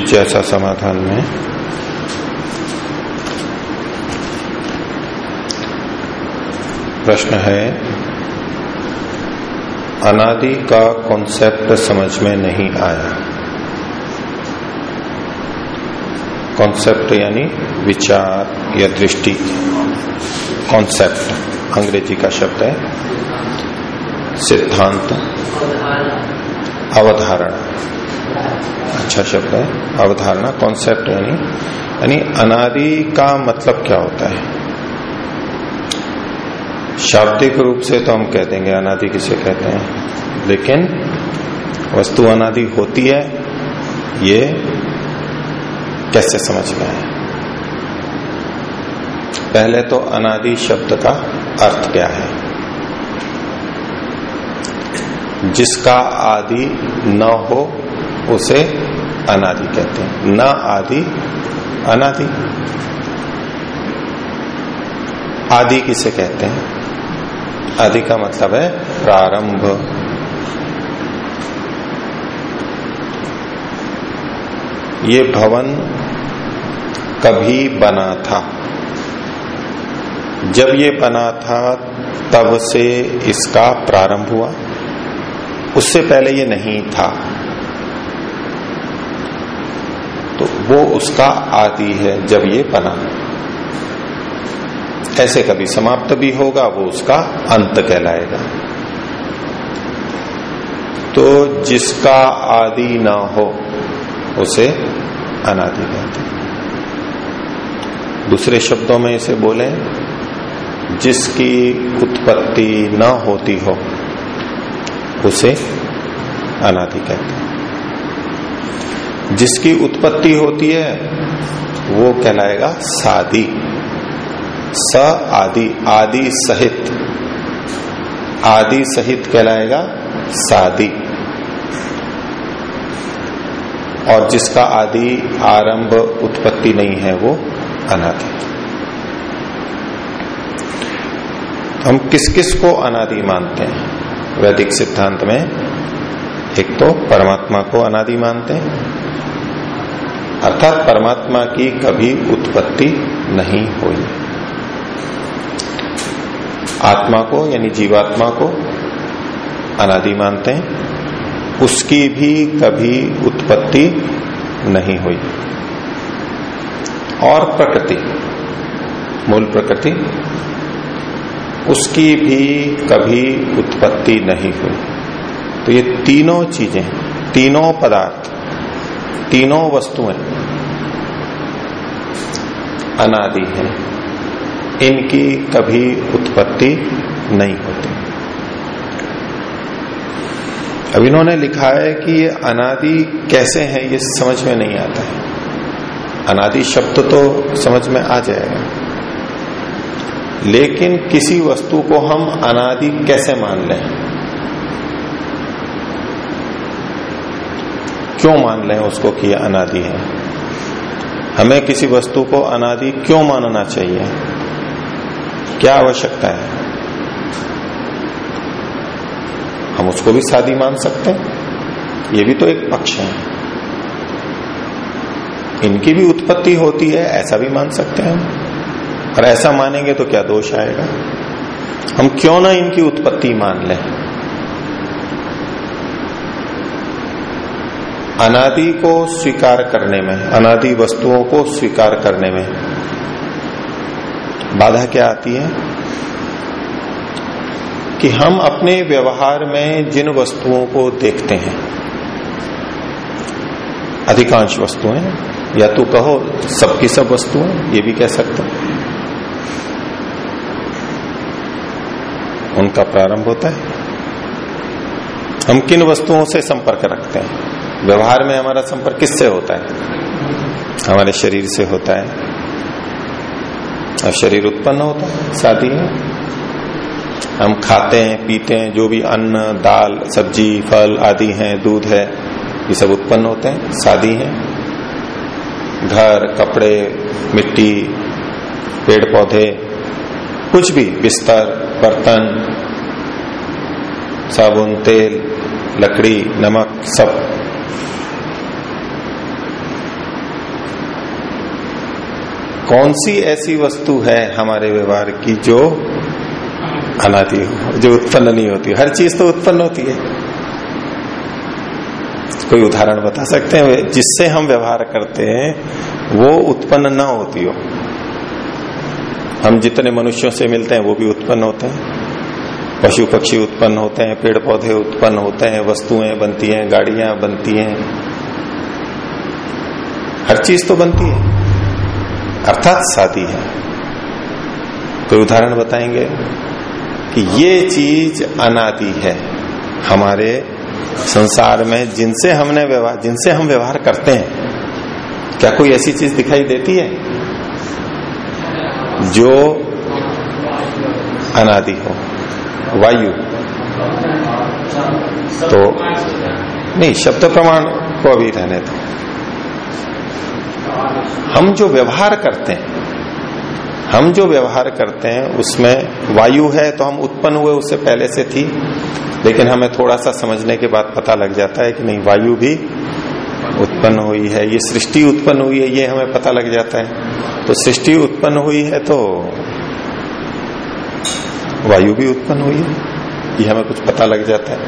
जिज्ञासा समाधान में। प्रश्न है अनादि का कॉन्सेप्ट समझ में नहीं आया। कॉन्सेप्ट यानी विचार या दृष्टि। कॉन्सेप्ट अंग्रेज़ी का शब्द है सिद्धांत। अवधारणा। अच्छा शब्द है, अवधारणा कॉन्सेप्ट यानी यानी अनादि का मतलब क्या होता है? शाब्दिक रूप से तो हम कह देंगे, अनादि किसे कहते हैं? लेकिन वस्तु अनादि होती है, ये कैसे समझ आए पहले तो अनादि शब्द का अर्थ क्या है? जिसका आदि न हो, उसे अनादि कहते हैं। न आदि, अनादि। आदि किसे कहते हैं? आदि का मतलब है प्रारंभ। ये भवन कभी बना था। जब ये बना था, तब से इसका प्रारंभ हुआ। उससे पहले ये नहीं था तो वो उसका आदि है जब ये बना। ऐसे कभी समाप्त भी होगा, वो उसका अंत कहलाएगा। तो जिसका आदि ना हो, उसे अनादि कहते दूसरे शब्दों में इसे बोले, जिसकी उत्पत्ति न होती हो, उसे अनादि कहते हैं। जिसकी उत्पत्ति होती है, वो कहलाएगा सादी। स आदि आदि सहित। आदि सहित कहलाएगा सादी। और जिसका आदि आरंभ उत्पत्ति नहीं है, वो अनादि। हम किस किस को अनादि मानते हैं? वैदिक सिद्धांत में एक तो परमात्मा को अनादि मानते हैं अर्थात परमात्मा की कभी उत्पत्ति नहीं हुई। आत्मा को, यानी जीवात्मा को अनादि मानते हैं, उसकी भी कभी उत्पत्ति नहीं हुई। और प्रकृति, मूल प्रकृति, उसकी भी कभी उत्पत्ति नहीं हुई। तो ये तीनों चीज़ें, तीनों पदार्थ तीनों वस्तुएँ अनादि हैं। इनकी कभी उत्पत्ति नहीं होती। अब इन्होंने लिखा है कि ये अनादि कैसे है, ये समझ में नहीं आता है। अनादि शब्द तो समझ में आ जाएगा। लेकिन किसी वस्तु को हम अनादि कैसे मान लें? क्यों मान लें उसको कि अनादि है? हमें किसी वस्तु को अनादि क्यों मानना चाहिए? क्या आवश्यकता है? हम उसको भी शादी मान सकते हैं। ये भी तो एक पक्ष है। इनकी भी उत्पत्ति होती है, ऐसा भी मान सकते हैं हम। और ऐसा मानेंगे तो क्या दोष आएगा? हम क्यों ना इनकी उत्पत्ति मान लें? अनादि को स्वीकार करने में, अनादि वस्तुओं को स्वीकार करने में बाधा क्या आती है? कि हम अपने व्यवहार में जिन वस्तुओं को देखते हैं, अधिकांश वस्तुएँ, या तो कहो, सबकी सब वस्तुएँ, ये भी कह सकते हैं। उनका प्रारंभ होता है। हम किन वस्तुओं से संपर्क रखते हैं? व्यवहार में हमारा संपर्क किससे होता है? हमारे शरीर से होता है। और शरीर उत्पन्न होता है शादी है हम खाते हैं, पीते हैं, जो भी अन्न, दाल, सब्ज़ी, फल आदि हैं, दूध है, ये सब उत्पन्न होते हैं शादी है घर, कपड़े, मिट्टी पेड़ पौधे कुछ भी, बिस्तर, बर्तन, साबुन, तेल, लकड़ी, नमक, सब। कौन सी ऐसी वस्तु है हमारे व्यवहार की जो अनादि हो, जो उत्पन्न नहीं होती? हर चीज़ तो उत्पन्न होती है। कोई उदाहरण बता सकते हैं? जिससे हम व्यवहार करते हैं, वो उत्पन्न ना होती हो। हम जितने मनुष्यों से मिलते हैं, वो भी उत्पन्न होते हैं। पशु पक्षी उत्पन्न होते हैं पेड़ पौधे उत्पन्न होते हैं, वस्तुएँ बनती हैं, गाड़ियाँ बनती हैं। हर चीज़ तो बनती है। अर्थात शादी है। कोई उदाहरण बताएँगे कि ये चीज़ अनादि है हमारे संसार में, जिनसे हमने व्यवहार, जिनसे हम व्यवहार करते हैं। क्या कोई ऐसी चीज़ दिखाई देती है जो अनादि हो? वायु। तो नहीं, शब्द प्रमाण को अभी रहने दो। हम जो व्यवहार करते हैं, हम जो व्यवहार करते हैं, उसमें वायु है तो हम उत्पन्न हुए उससे पहले से थी, लेकिन हमें थोड़ा सा समझने के बाद पता लग जाता है कि नहीं, वायु भी उत्पन्न हुई है, ये सृष्टि उत्पन्न हुई है, ये हमें पता लग जाता है। तो सृष्टि उत्पन्न हुई है तो वायु भी उत्पन्न हुई है, ये हमें कुछ पता लग जाता है।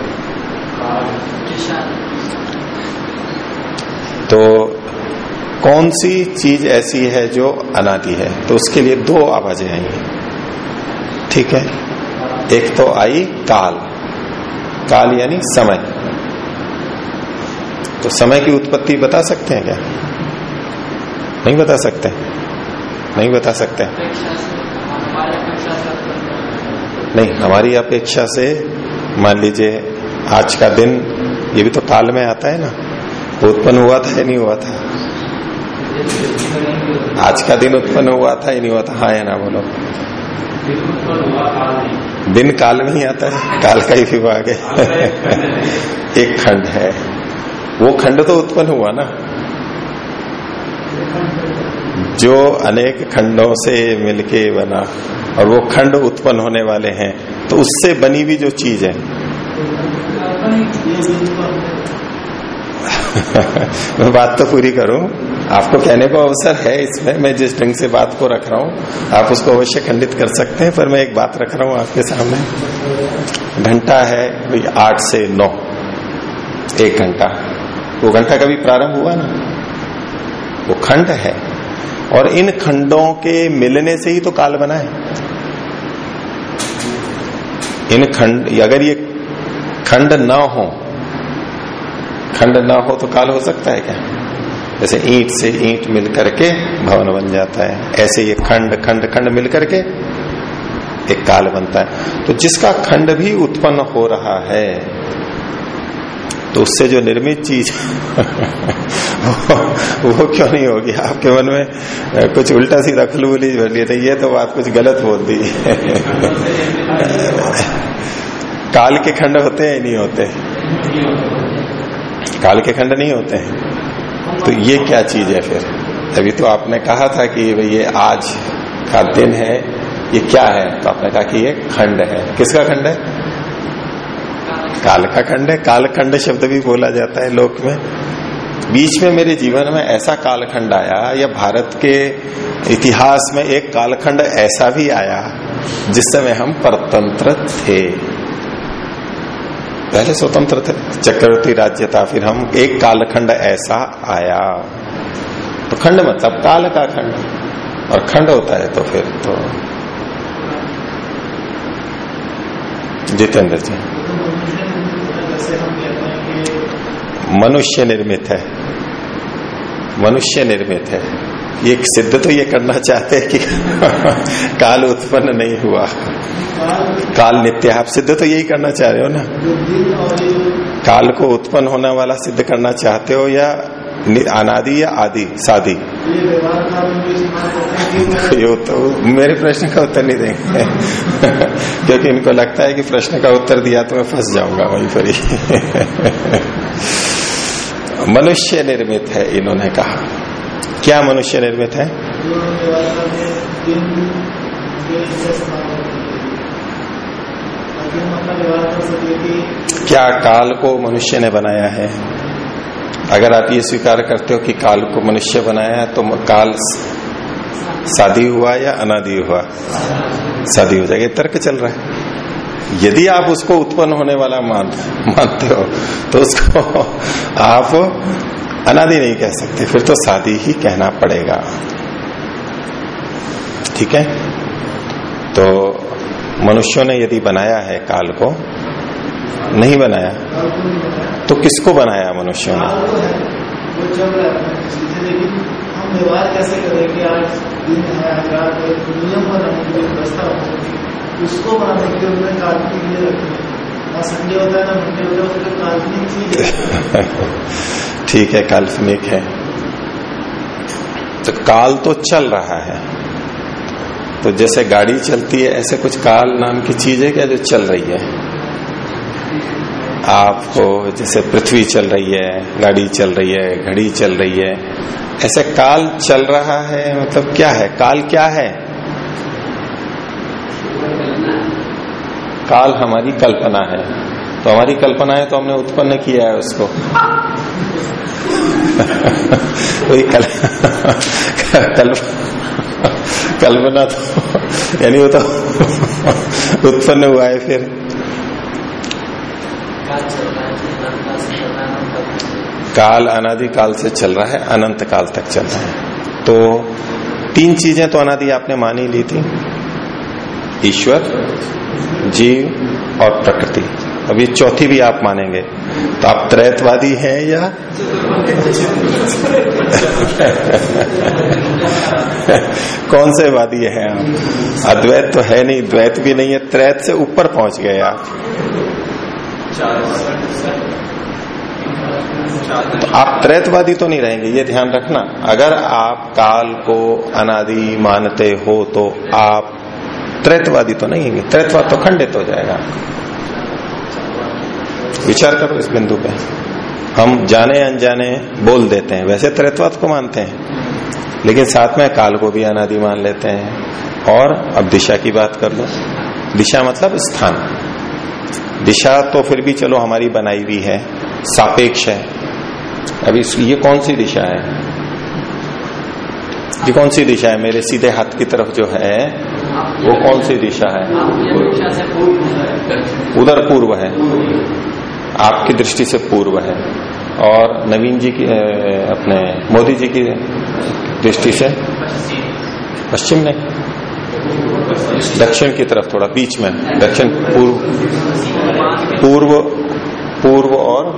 तो कौन सी चीज़ ऐसी है जो अनादि है? तो उसके लिए दो आवाज़ें हैं ठीक है? एक तो आई काल। काल यानी समय। तो समय की उत्पत्ति बता सकते हैं क्या? नहीं बता सकते। नहीं बता सकते। नहीं, हमारी अपेक्षा से, मान लीजिए, आज का दिन, ये भी तो काल में आता है ना। उत्पन्न हुआ था या नहीं हुआ था? आज का दिन उत्पन्न हुआ था, या नहीं हुआ था। हाँ या ना बोलो। दिन काल में ही आता है, काल का ही विभाग है। एक खंड है। वो खंड तो उत्पन्न हुआ ना। जो अनेक खंडों से मिलके बना, और वो खंड उत्पन्न होने वाले हैं तो उससे बनी हुई जो चीज़ है। मैं बात तो पूरी करूँ। आपको कहने को अवसर है इसमें, मैं जिस ढंग से बात को रख रहा हूँ, आप उसको अवश्य खंडित कर सकते हैं, पर मैं एक बात रख रहा हूँ आपके सामने। घंटा है भाई आठ से नौ, एक घंटा। वो घंटा कभी प्रारंभ हुआ ना? वो खंड है। और इन खंडों के मिलने से ही तो काल बना है। इन खंड, अगर ये खंड ना हो, खंड ना हो तो काल हो सकता है क्या? जैसे ईंट से ईंट मिल करके भवन बन जाता है। ऐसे ये खंड खंड खंड मिल करके एक काल बनता है। तो जिसका खंड भी उत्पन्न हो रहा है तो उससे जो निर्मित चीज़ वो, वो क्यों नहीं होगी? आपके मन में कुछ उल्टा सीधा खलबुली भर लिया ये तो बात कुछ गलत बोल दी। काल के खंड होते हैं नहीं होते। काल के खंड नहीं होते हैं। तो ये क्या चीज़ है फिर? अभी तो आपने कहा था कि ये आज का दिन है, ये क्या है? तो आपने कहा कि ये खंड है। किसका खंड है? काल का खंड है। काल खंड शब्द भी बोला जाता है लोक में। बीच में मेरे जीवन में ऐसा कालखंड आया, या भारत के इतिहास में एक कालखंड ऐसा भी आया, जिस समय हम परतंत्र थे। पहले स्वतंत्र थे। चक्रवर्ती राज्य था, फिर हम एक कालखंड ऐसा आया। तो खंड मतलब काल का खंड। और खंड होता है तो फिर तो जितेंद्र जी। मनुष्य निर्मित है। मनुष्य निर्मित है। ये सिद्ध तो ये करना चाहते हैं कि काल उत्पन्न नहीं हुआ। काल नित्य, आप सिद्ध तो यही करना चाह रहे हो ना? काल को उत्पन्न होने वाला सिद्ध करना चाहते हो या अनादि या आदि शादी ये तो मेरे प्रश्न का उत्तर नहीं देंगे। क्योंकि इनको लगता है कि प्रश्न का उत्तर दिया तो मैं फंस जाऊँगा वहीं पर ही। मनुष्य निर्मित है, इन्होंने कहा। क्या मनुष्य निर्मित है? क्या काल को मनुष्य ने बनाया है? अगर आप ये स्वीकार करते हो कि काल को मनुष्य बनाया तो काल शादी हुआ या अनादि हुआ? शादी हो जाएगा, तर्क चल रहा है। यदि आप उसको उत्पन्न होने वाला मान, मानते हो तो उसको आप अनादि नहीं कह सकते, फिर तो शादी ही कहना पड़ेगा। ठीक है? तो मनुष्यों ने यदि बनाया है काल को, नहीं बनाया तो किसको बनाया मनुष्यों ने? उसको बनाने के लिए ठीक है, काल्पनिक है। तो काल तो चल रहा है। तो जैसे गाड़ी चलती है, ऐसे कुछ काल नाम की चीज़ है क्या जो चल रही है? आपको जैसे पृथ्वी चल रही है, गाड़ी चल रही है, घड़ी चल रही है, ऐसे काल चल रहा है मतलब क्या है? काल क्या है? काल हमारी कल्पना है। तो हमारी कल्पना है तो हमने उत्पन्न किया है उसको। वही कल, कल, कल्पना तो यानी वो तो उत्पन्न हुआ है फिर। काल अनादि काल से चल रहा है अनंत काल तक चल रहा है। तो तीन चीज़ें तो अनादि आपने मान ही ली थी। ईश्वर, जीव और प्रकृति। अब ये चौथी भी आप मानेंगे। तो आप त्रैतवादी हैं या? कौन से वादी हैं आप? अद्वैत तो है नहीं, द्वैत भी नहीं है, त्रैत से ऊपर पहुँच गए आप। तो आप त्रैतवादी तो नहीं रहेंगे, ये ध्यान रखना। अगर आप काल को अनादि मानते हो तो आप त्रैतवादी तो नहीं है। त्रैतवाद तो खंडित हो जाएगा विचार करो इस बिंदु पे। हम जाने अनजाने बोल देते हैं। वैसे त्रैतवाद को मानते हैं। लेकिन साथ में काल को भी अनादि मान लेते हैं। और अब दिशा की बात कर लो। दिशा मतलब स्थान। दिशा तो फिर भी चलो हमारी बनाई हुई है। सापेक्ष है। अभी ये कौन सी दिशा है? ये कौन सी दिशा है? मेरे सीधे हाथ की तरफ़ जो है, वो कौन सी दिशा है? उधर पूर्व है। आपकी दृष्टि से पूर्व है। और नवीन जी की अपने मोदी जी की दृष्टि से पश्चिम नहीं दक्षिण की तरफ़ थोड़ा बीच में। दक्षिण पूर्व पूर्व पूर्व और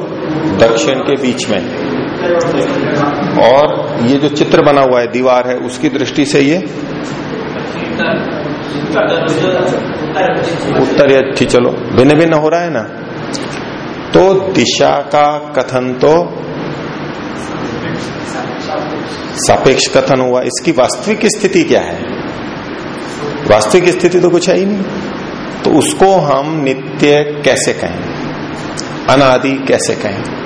दक्षिण के बीच में। और ये जो चित्र बना हुआ है, दीवार है, उसकी दृष्टि से ये उत्तर या ठीक चलो। भिन्न भिन्न हो रहा है ना? तो दिशा का कथन तो सापेक्ष कथन हुआ। इसकी वास्तविक स्थिति क्या है? वास्तविक स्थिति तो कुछ है ही नहीं। तो उसको हम नित्य कैसे कहें? अनादि कैसे कहें?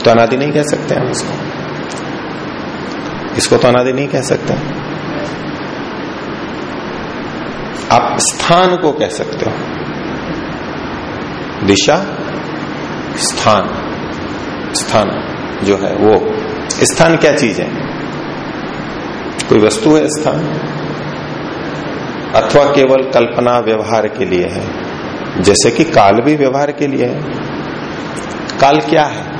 तो अनादि नहीं कह सकते हम इसको। इसको तो अनादि नहीं कह सकते। आप स्थान को कह सकते हो। दिशा, स्थान स्थान जो है वो। स्थान क्या चीज़ है? कोई वस्तु है स्थान? अथवा केवल कल्पना व्यवहार के लिए है? जैसे कि काल भी व्यवहार के लिए है। काल क्या है?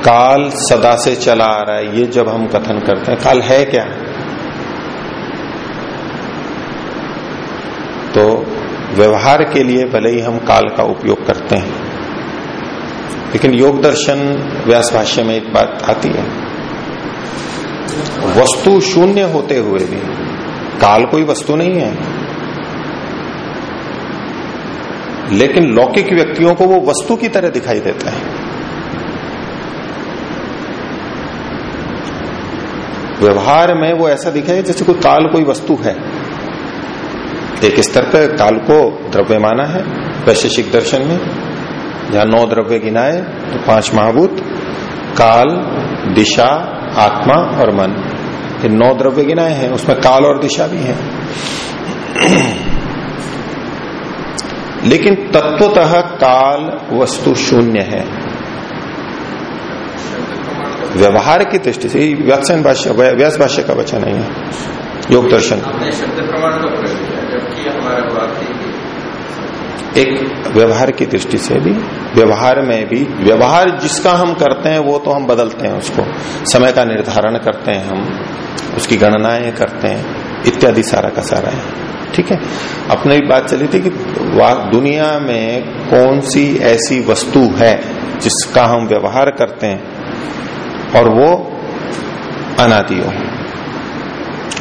काल सदा से चला आ रहा है, ये जब हम कथन करते हैं। काल है क्या? तो व्यवहार के लिए भले ही हम काल का उपयोग करते हैं, लेकिन योग दर्शन व्यास भाष्य में एक बात आती है। वस्तु शून्य होते हुए भी काल कोई वस्तु नहीं है, लेकिन लौकिक व्यक्तियों को वो वस्तु की तरह दिखाई देता है। व्यवहार में वो ऐसा दिखाई जैसे कोई काल कोई वस्तु है। एक स्तर पर काल को द्रव्य माना है, वैशेषिक दर्शन में। जहाँ नौ द्रव्य गिनाए तो पाँच महाभूत, काल, दिशा, आत्मा और मन। ये नौ द्रव्य गिनाए हैं, उसमें काल और दिशा भी है। लेकिन तत्वतः काल, वस्तु शून्य है। व्यवहार की दृष्टि से व्याख्यान भाष्य व्यास भाष्य का वचन नहीं है। योग दर्शन। शब्द प्रमाण का प्रयोग किया जबकि हमारा एक व्यवहार की दृष्टि से भी व्यवहार में भी व्यवहार जिसका हम करते हैं वो तो हम बदलते हैं उसको। समय का निर्धारण करते हैं हम उसकी गणनाएँ करते हैं इत्यादि सारा का सारा है। ठीक है? अपने भी बात चली थी कि दुनिया में कौन सी ऐसी वस्तु है जिसका हम व्यवहार करते हैं और वो अनादि हो।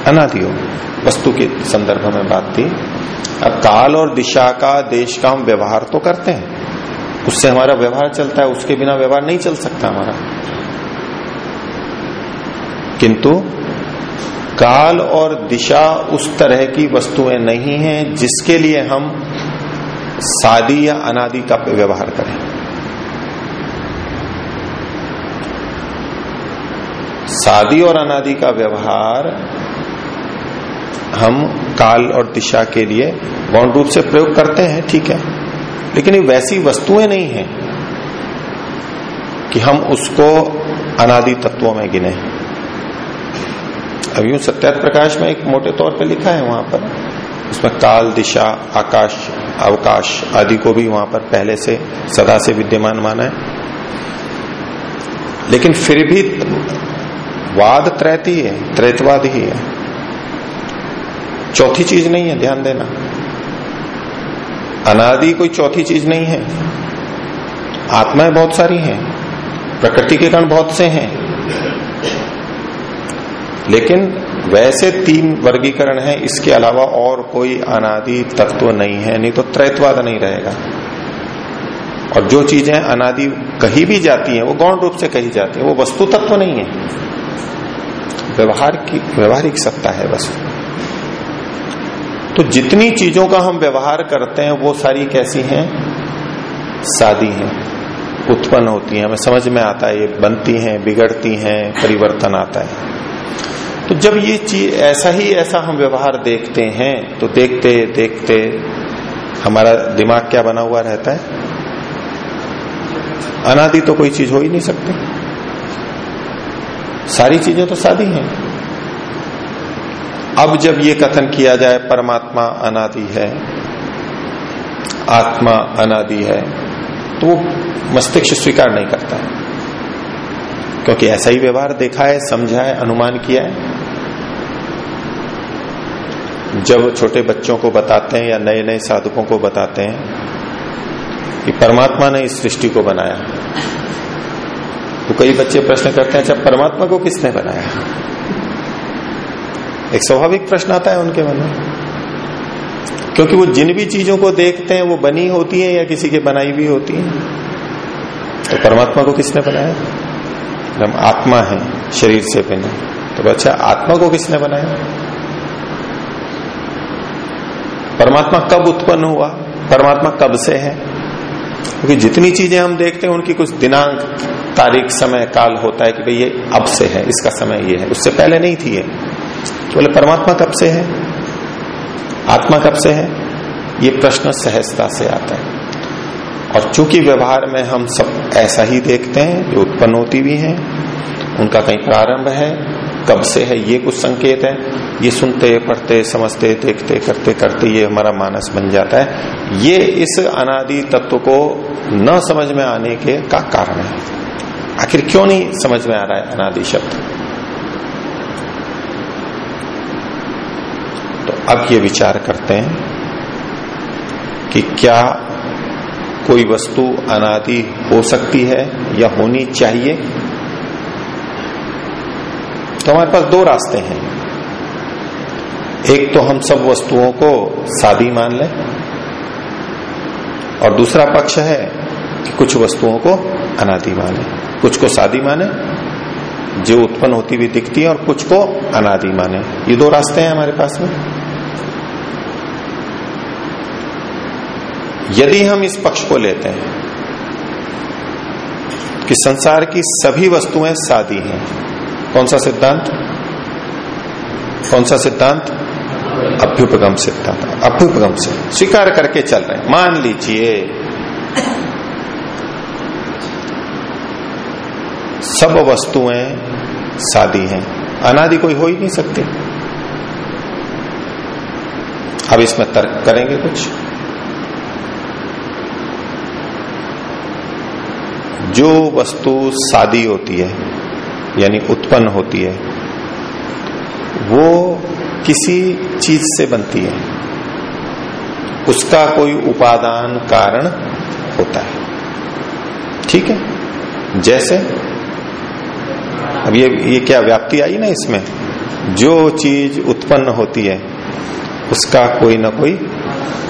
अनादि हो वस्तु के संदर्भ में बात थी। अब काल और दिशा का, देश का हम व्यवहार तो करते हैं। उससे हमारा व्यवहार चलता है, उसके बिना व्यवहार नहीं चल सकता हमारा। किंतु काल और दिशा उस तरह की वस्तुएँ नहीं हैं जिसके लिए हम सादी या अनादि का व्यवहार करें। सादी और अनादि का व्यवहार हम काल और दिशा के लिए गौण रूप से प्रयोग करते हैं, ठीक है? लेकिन ये वैसी वस्तुएँ नहीं है कि हम उसको अनादि तत्वों में गिने। अब यूँ सत्यात प्रकाश में एक मोटे तौर पे लिखा है वहाँ पर, उसमें काल, दिशा, आकाश, अवकाश आदि को भी वहाँ पर पहले से सदा से विद्यमान माना है। लेकिन फिर भी वाद त्रैती है, त्रैतवाद ही है। चौथी चीज़ नहीं है, ध्यान देना। अनादि कोई चौथी चीज़ नहीं है। आत्माएँ बहुत सारी हैं, प्रकृति के कण बहुत से हैं। लेकिन वैसे तीन वर्गीकरण है, इसके अलावा और कोई अनादि तत्व नहीं है, नहीं तो त्रैतवाद नहीं रहेगा। और जो चीज़ें अनादि कही भी जाती हैं, वो गौण रूप से कही जाती है, वो वस्तु तत्व नहीं है। व्यवहार की, व्यवहारिक सत्ता है बस। तो जितनी चीज़ों का हम व्यवहार करते हैं, वो सारी कैसी हैं? सादी हैं। उत्पन्न होती हैं। हमें समझ में आता है, ये बनती हैं, बिगड़ती हैं, परिवर्तन आता है। तो जब ये चीज़, ऐसा ही ऐसा हम व्यवहार देखते हैं तो देखते देखते हमारा दिमाग क्या बना हुआ रहता है? अनादि तो कोई चीज़ हो ही नहीं सकती। सारी चीज़ें तो सादी हैं। अब जब ये कथन किया जाए, परमात्मा अनादि है, आत्मा अनादि है तो वो मस्तिष्क स्वीकार नहीं करता है। क्योंकि ऐसा ही व्यवहार देखा है, समझा है, अनुमान किया है। जब छोटे बच्चों को बताते हैं या नए नए साधकों को बताते हैं कि परमात्मा ने इस सृष्टि को बनाया। तो कई बच्चे प्रश्न करते हैं अच्छा परमात्मा को किसने बनाया? एक स्वाभाविक प्रश्न आता है उनके मन में। क्योंकि वो जिन भी चीज़ों को देखते हैं, वो बनी होती है या किसी के बनाई भी होती है। तो परमात्मा को किसने बनाया? हम आत्मा है, शरीर से बिना तो अच्छा आत्मा को किसने बनाया? परमात्मा कब उत्पन्न हुआ? परमात्मा कब से है? क्योंकि जितनी चीज़ें हम देखते हैं, उनकी कुछ दिनांक, तारीख, समय, काल होता है कि भाई ये अब से है, इसका समय ये है। उससे पहले नहीं थी ये। बोले, परमात्मा कब से है? आत्मा कब से है? ये प्रश्न सहजता से आता है। और चूँकि व्यवहार में हम सब ऐसा ही देखते हैं, जो उत्पन्न होती भी हैं, उनका कहीं प्रारंभ है कब से है ये कुछ संकेत है। ये सुनते, पढ़ते, समझते, देखते, करते करते ये हमारा मानस बन जाता है। ये इस अनादि तत्व को न समझ में आने के का कारण है। आखिर क्यों नहीं समझ में आ रहा है अनादि शब्द? तो अब ये विचार करते हैं कि क्या कोई वस्तु अनादि हो सकती है या होनी चाहिए? तो हमारे पास दो रास्ते हैं। एक तो हम सब वस्तुओं को सादी मान लें, और दूसरा पक्ष है कि कुछ वस्तुओं को अनादि माने। कुछ को सादी माने, जो उत्पन्न होती हुई दिखती है, और कुछ को अनादि माने। ये दो रास्ते हैं हमारे पास में। यदि हम इस पक्ष को लेते हैं कि संसार की सभी वस्तुएँ सादी हैं कौन सा सिद्धांत? कौन सा सिद्धांत? अभ्युपगम सिद्धांत। अभ्युपगम से स्वीकार करके चल रहे मान लीजिए, सब वस्तुएँ सादी हैं। अनादि कोई हो ही नहीं सकती। अब इसमें तर्क करेंगे कुछ। जो वस्तु सादी होती है यानी उत्पन्न होती है, वो किसी चीज़ से बनती है। उसका कोई उपादान कारण होता है। ठीक है? जैसे, अब ये ये क्या व्याप्ति आई ना इसमें? जो चीज़ उत्पन्न होती है, उसका कोई ना कोई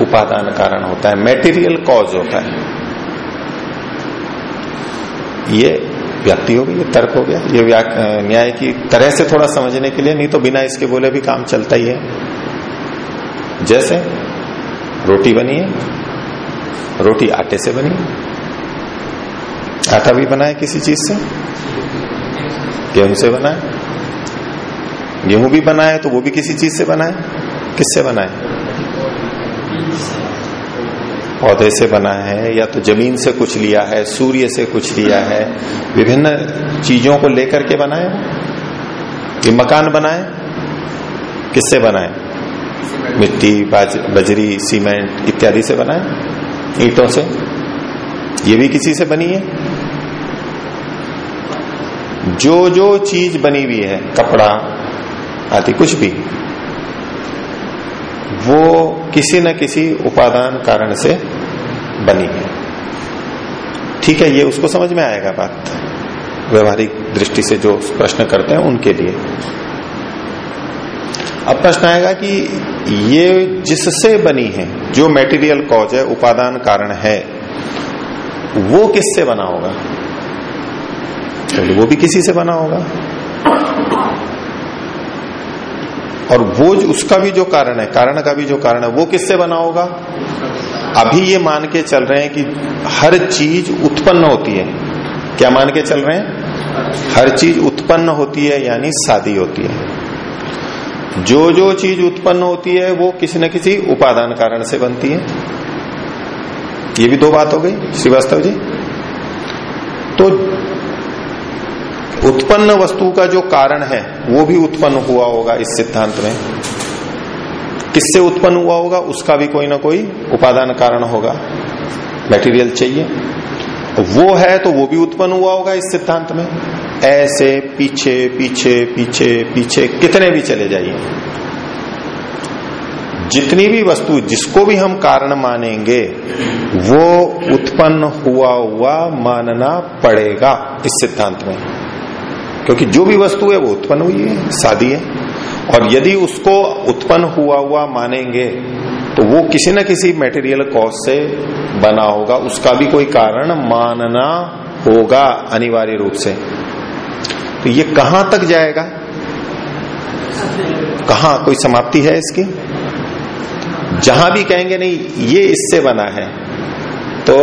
उपादान कारण होता है। मेटेरियल कॉज होता है। ये व्याप्ति हो गई, ये तर्क हो गया। ये न्याय की तरह से थोड़ा समझने के लिए नहीं तो बिना इसके बोले भी काम चलता ही है। जैसे रोटी बनी है, रोटी आटे से बनी है। आटा भी बना है किसी चीज़ से? गेहूँ से बना है गेहूँ भी बना है तो वो भी किसी चीज़ से बना है किससे बना है पौधे से बना है, या तो ज़मीन से कुछ लिया है, सूर्य से कुछ लिया है, विभिन्न चीज़ों को लेकर के बनाए? ये मकान बनाए? किससे बनाए? मिट्टी बजरी, सीमेंट इत्यादि से बनाए? ईटों से? ये भी किसी से बनी है? जो जो चीज़ बनी हुई है, कपड़ा आदि, कुछ भी। वो किसी न किसी उपादान कारण से बनी है। ठीक है, ये उसको समझ में आएगा बात। व्यवहारिक दृष्टि से जो प्रश्न करते हैं उनके लिए। अब प्रश्न आएगा कि ये जिससे बनी है, जो मेटेरियल कॉज है, उपादान कारण है, वो किससे बना होगा? चलिए वो भी किसी से बना होगा। और वो उसका भी जो कारण है, कारण का भी जो कारण है, वो किससे बना होगा? अभी ये मान के चल रहे हैं कि हर चीज़ उत्पन्न होती है। क्या मान के चल रहे हैं? हर चीज़ उत्पन्न होती है, यानी शादी होती है। जो जो चीज़ उत्पन्न होती है, वो किसी न किसी उपादान कारण से बनती है। ये भी दो बात हो गई, श्रीवास्तव जी। तो उत्पन्न वस्तु का जो कारण है, वो भी उत्पन्न हुआ होगा इस सिद्धांत में। किससे उत्पन्न हुआ होगा, उसका भी कोई ना कोई उपादान कारण होगा। मटेरियल चाहिए। वो है तो वो भी उत्पन्न हुआ होगा इस सिद्धांत में। ऐसे, पीछे पीछे पीछे पीछे, कितने भी चले जाइए। जितनी भी वस्तु, जिसको भी हम कारण मानेंगे, वो उत्पन्न हुआ हुआ मानना पड़ेगा इस सिद्धांत में। क्योंकि जो भी वस्तु है वो उत्पन्न हुई है शादी है। और यदि उसको उत्पन्न हुआ हुआ मानेंगे तो वो किसी न किसी मेटेरियल कॉज से बना होगा। उसका भी कोई कारण मानना होगा अनिवार्य रूप से। तो ये कहाँ तक जाएगा? कहा कोई समाप्ति है इसकी? जहाँ भी कहेंगे, नहीं, ये इससे बना है। तो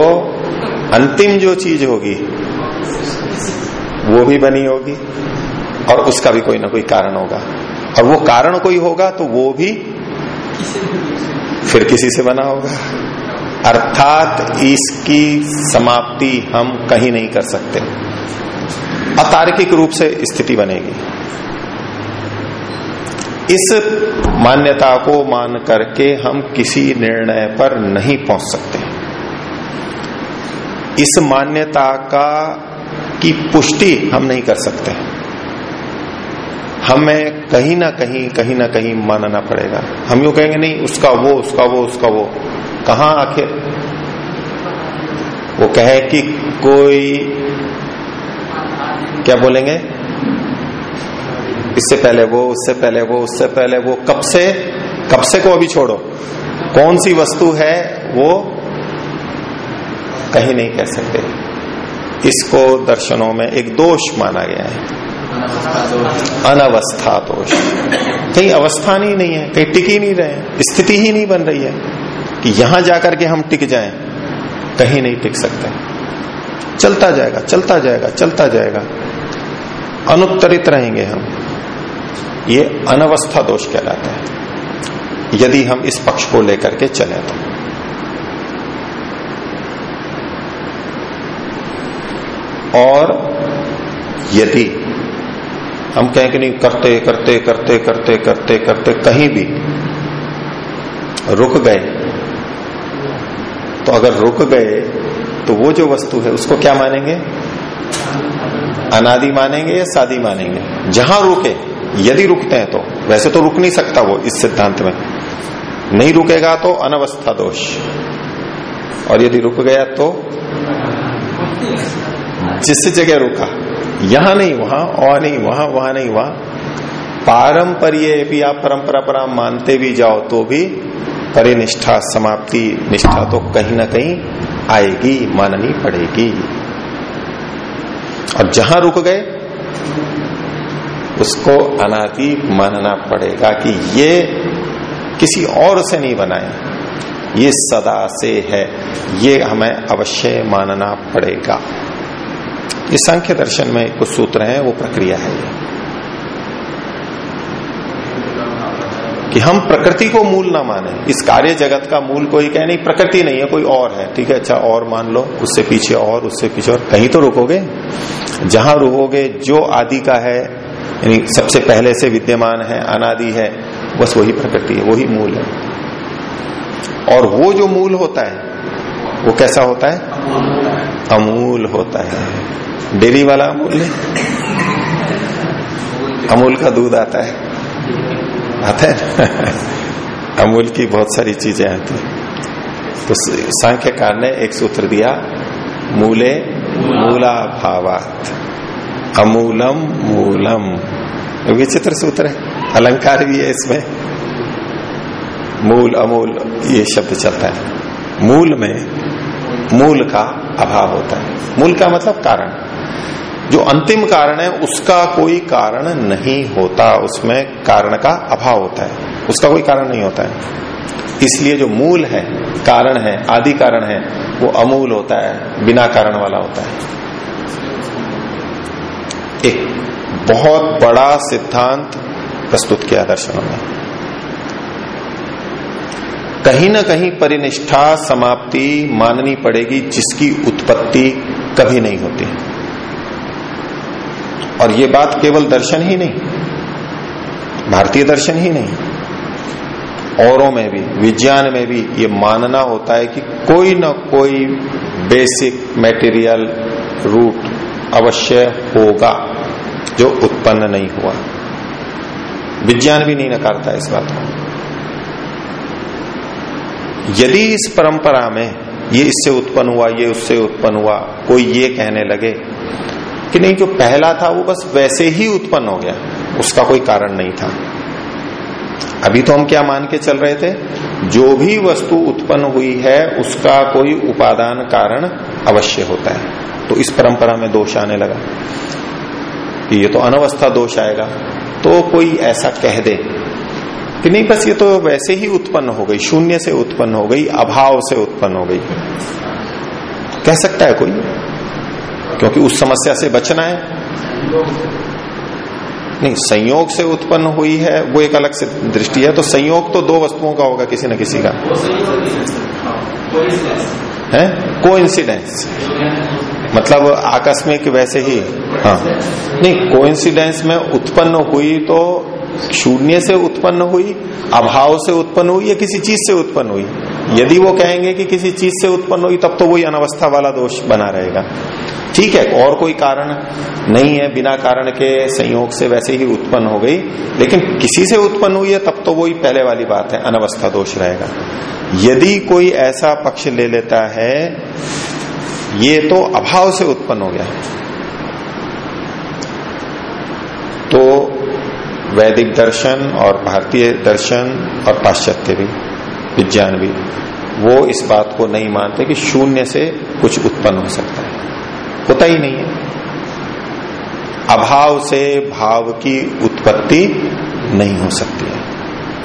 अंतिम जो चीज़ होगी वो भी बनी होगी और उसका भी कोई ना कोई कारण होगा। और वो कारण कोई होगा तो वो भी फिर किसी से बना होगा। अर्थात इसकी समाप्ति हम कहीं नहीं कर सकते। अतार्किक रूप से स्थिति बनेगी। इस मान्यता को मान करके हम किसी निर्णय पर नहीं पहुँच सकते। इस मान्यता का की पुष्टि हम नहीं कर सकते। हमें कहीं ना कहीं कहीं ना कहीं मानना पड़ेगा। हम यू कहेंगे, नहीं, उसका वो उसका वो उसका वो। कहा आखिर? वो कहे कि कोई, क्या बोलेंगे? इससे पहले वो, उससे पहले वो, उससे पहले वो। कब से? कब से को अभी छोड़ो। कौन सी वस्तु है वो? कहीं नहीं कह सकते। इसको दर्शनों में एक दोष माना गया है? अनवस्था दोष। कहीं अवस्था नहीं है, कहीं टिक ही नहीं रहे स्थिति ही नहीं बन रही है कि यहाँ जाकर के हम टिक जाएँ, कहीं नहीं टिक सकते। चलता जाएगा चलता जाएगा चलता जाएगा। अनुत्तरित रहेंगे हम। ये अनवस्था दोष कहलाता है। यदि हम इस पक्ष को लेकर के चले तो। और यदि हम कहें कि नहीं, करते करते करते करते करते करते, कहीं भी रुक गए तो अगर रुक गए तो वो जो वस्तु है, उसको क्या मानेंगे? अनादि मानेंगे या सादी मानेंगे? जहाँ रुके, यदि रुकते हैं तो। वैसे तो रुक नहीं सकता वो इस सिद्धांत में। नहीं रुकेगा तो अनवस्था दोष। और यदि रुक गया तो? जिस जगह रुका, यहाँ नहीं, वहाँ और नहीं, वहाँ वहाँ नहीं, वहाँ। पारंपरिय भी आप परंपरा पर मानते भी जाओ तो भी परिनिष्ठा समाप्ति, निष्ठा तो कहीं ना कहीं आएगी, माननी पड़ेगी। और जहाँ रुक गए, उसको अनादि मानना पड़ेगा कि ये किसी और से नहीं बनाए। ये सदा से है, ये हमें अवश्य मानना पड़ेगा। ये सांख्य दर्शन में कुछ सूत्र है, वो प्रक्रिया है कि हम प्रकृति को मूल ना माने। इस कार्य जगत का मूल कोई कहे नहीं, प्रकृति नहीं है, कोई और है। ठीक है अच्छा और मान लो, उससे पीछे और, उससे पीछे और। कहीं तो रुकोगे? जहाँ रुकोगे, जो आदि का है, यानी सबसे पहले से विद्यमान है, अनादि है, बस वही प्रकृति है, वही मूल है। और वो जो मूल होता है, वो कैसा होता है। अमूल होता है। डेयरी वाला अमूल अमूल का दूध आता है। आता है अमूल की बहुत सारी चीज़ें आती तो सांख्यकार ने एक सूत्र दिया, मूले मूला भावात अमूलम मूलम। विचित्र सूत्र है। अलंकार भी है इसमें। मूल, अमूल, ये शब्द चलता है। मूल में मूल का अभाव होता है। मूल का मतलब कारण। जो अंतिम कारण है, उसका कोई कारण नहीं होता। उसमें कारण का अभाव होता है। उसका कोई कारण नहीं होता है। इसलिए जो मूल है, कारण है, आदि कारण है, वो अमूल होता है, बिना कारण वाला होता है। एक बहुत बड़ा सिद्धांत प्रस्तुत किया दर्शनों में कहीं ना कहीं परिनिष्ठा समाप्ति माननी पड़ेगी, जिसकी उत्पत्ति कभी नहीं होती। और ये बात केवल दर्शन ही नहीं, भारतीय दर्शन ही नहीं, औरों में भी, विज्ञान में भी ये मानना होता है कि कोई ना कोई बेसिक मेटेरियल रूट अवश्य होगा, जो उत्पन्न नहीं हुआ। विज्ञान भी नहीं नकारता इस बात को। यदि इस परंपरा में ये इससे उत्पन्न हुआ, ये उससे उत्पन्न हुआ, कोई ये कहने लगे कि नहीं, जो पहला था वो बस वैसे ही उत्पन्न हो गया, उसका कोई कारण नहीं था। अभी तो हम क्या मान के चल रहे थे? जो भी वस्तु उत्पन्न हुई है, उसका कोई उपादान कारण अवश्य होता है। तो इस परंपरा में दोष आने लगा। कि ये तो अनवस्था दोष आएगा तो कोई ऐसा कह दे कि नहीं, बस ये तो वैसे ही उत्पन्न हो गई, शून्य से उत्पन्न हो गई, अभाव से उत्पन्न हो गई। कह सकता है कोई? क्योंकि उस समस्या से बचना है। नहीं, संयोग से उत्पन्न हुई है, वो एक अलग से दृष्टि है। तो संयोग तो दो वस्तुओं का होगा किसी न किसी का। है? को इंसिडेंस मतलब आकस्मिक वैसे ही। हाँ। नहीं को में उत्पन्न हुई तो शून्य से उत्पन्न हुई, अभाव से उत्पन्न हुई या किसी चीज़ से उत्पन्न हुई? यदि वो कहेंगे कि किसी चीज़ से उत्पन्न हुई, तब तो वही अनवस्था वाला दोष बना रहेगा। ठीक है, और कोई कारण नहीं है, बिना कारण के संयोग से वैसे ही उत्पन्न हो गई, लेकिन किसी से उत्पन्न हुई है, तब तो वही पहले वाली बात है, अनवस्था दोष रहेगा। यदि कोई ऐसा पक्ष ले लेता है, ये तो अभाव से उत्पन्न हो गया। तो वैदिक दर्शन और भारतीय दर्शन और पाश्चात्य भी। विज्ञान भी वो इस बात को नहीं मानते कि शून्य से कुछ उत्पन्न हो सकता है। होता ही नहीं है। अभाव से भाव की उत्पत्ति नहीं हो सकती है।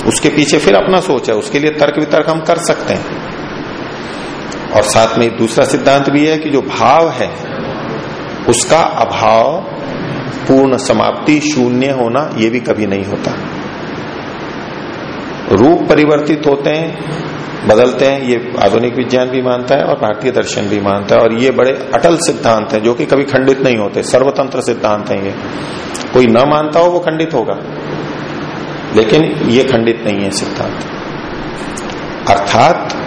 उसके पीछे फिर अपना सोच है। उसके लिए तर्क वितर्क हम कर सकते हैं। और साथ में दूसरा सिद्धांत भी है कि जो भाव है, उसका अभाव पूर्ण समाप्ति शून्य होना यह भी कभी नहीं होता। रूप परिवर्तित होते हैं, बदलते हैं, ये आधुनिक विज्ञान भी मानता है और भारतीय दर्शन भी मानता है और ये बड़े अटल सिद्धांत हैं जो कि कभी खंडित नहीं होते, सर्वतंत्र सिद्धांत हैं ये। कोई न मानता हो वो खंडित होगा, लेकिन ये खंडित नहीं है सिद्धांत। अर्थात,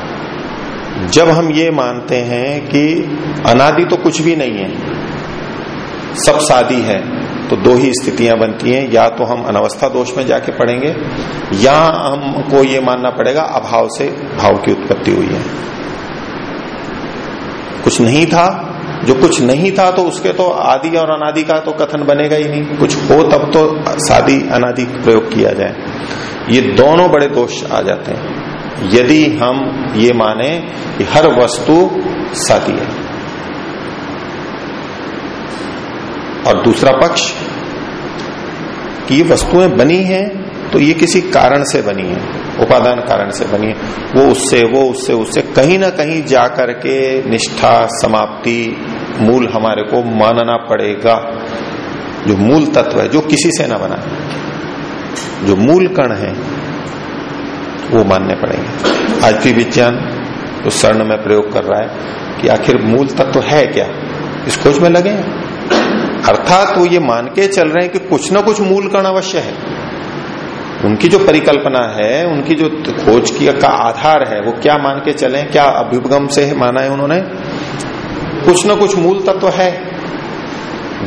जब हम ये मानते हैं कि अनादि तो कुछ भी नहीं है, सब शादी है तो दो ही स्थितियाँ बनती हैं। या तो हम अनवस्था दोष में जाके पढ़ेंगे या हमको ये मानना पड़ेगा, अभाव से भाव की उत्पत्ति हुई है। कुछ नहीं था, जो कुछ नहीं था तो उसके तो आदि और अनादि का तो कथन बनेगा ही नहीं। कुछ हो तब तो शादी अनादि प्रयोग किया जाए। ये दोनों बड़े दोष आ जाते हैं। यदि हम ये माने कि हर वस्तु सादी है। और दूसरा पक्ष कि ये वस्तुएँ बनी हैं तो ये किसी कारण से बनी है, उपादान कारण से बनी है। वो उससे वो उससे उससे कहीं ना कहीं जाकर के निष्ठा, समाप्ति, मूल हमारे को मानना पड़ेगा। जो मूल तत्व है, जो किसी से ना बना, जो मूल कण है, वो मानने पड़ेंगे। आज भी विज्ञान तो स्वर्ण में प्रयोग कर रहा है कि आखिर मूल तत्व है क्या? इस खोज में लगे अर्थात वो ये मान के चल रहे हैं कि कुछ ना कुछ मूल कण अवश्य है। उनकी जो परिकल्पना है, उनकी जो खोज की का आधार है, वो क्या मान के चले, क्या अभ्युपगम से माना है उन्होंने? कुछ ना कुछ मूल तत्व तो है,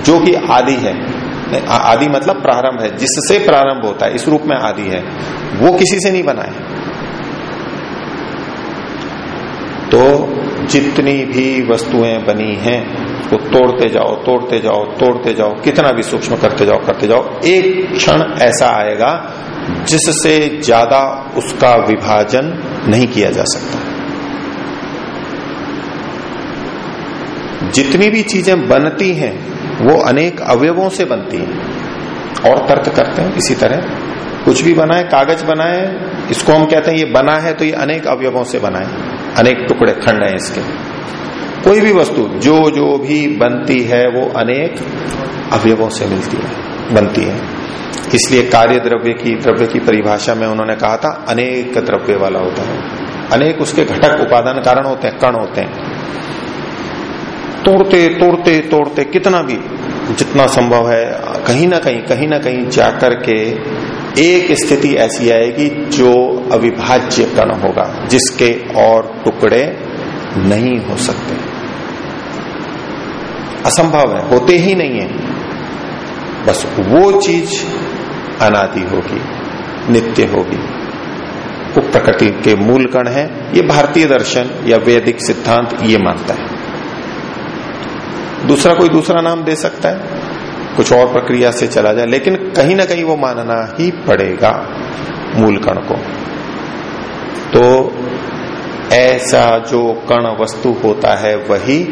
जो कि आदि है। आदि मतलब प्रारंभ है, जिससे प्रारंभ होता है, इस रूप में आदि है। वो किसी से नहीं बना है। तो जितनी भी वस्तुएँ बनी हैं उसको तोड़ते जाओ तोड़ते जाओ तोड़ते जाओ, कितना भी सूक्ष्म करते जाओ करते जाओ, एक क्षण ऐसा आएगा जिससे ज़्यादा उसका विभाजन नहीं किया जा सकता। जितनी भी चीज़ें बनती हैं, वो अनेक अवयवों से बनती हैं। और तर्क करते हैं इसी तरह। कुछ भी बनाए, कागज़ बनाए, इसको हम कहते हैं ये बना है तो ये अनेक अवयवों से बना है। अनेक टुकड़े, खंड हैं इसके। कोई भी वस्तु, जो जो भी बनती है, वो अनेक अवयवों से मिलती है, बनती है। इसलिए कार्य द्रव्य की द्रव्य की परिभाषा में उन्होंने कहा था, अनेक द्रव्य वाला होता है। अनेक उसके घटक उपादान कारण होते हैं, कण होते हैं। तोड़ते तोड़ते तोड़ते, कितना भी, जितना संभव है, कहीं ना कहीं कहीं ना कहीं जाकर के एक स्थिति ऐसी आएगी जो अविभाज्य कण होगा, जिसके और टुकड़े नहीं हो सकते। असंभव है, होते ही नहीं है। बस वो चीज़ अनादि होगी, नित्य होगी। वो प्रकृति के मूल कण है, ये भारतीय दर्शन या वैदिक सिद्धांत ये मानता है। दूसरा कोई दूसरा नाम दे सकता है, कुछ और प्रक्रिया से चला जाए, लेकिन कहीं ना कहीं वो मानना ही पड़ेगा मूल कण को। तो ऐसा जो कण वस्तु होता है, वही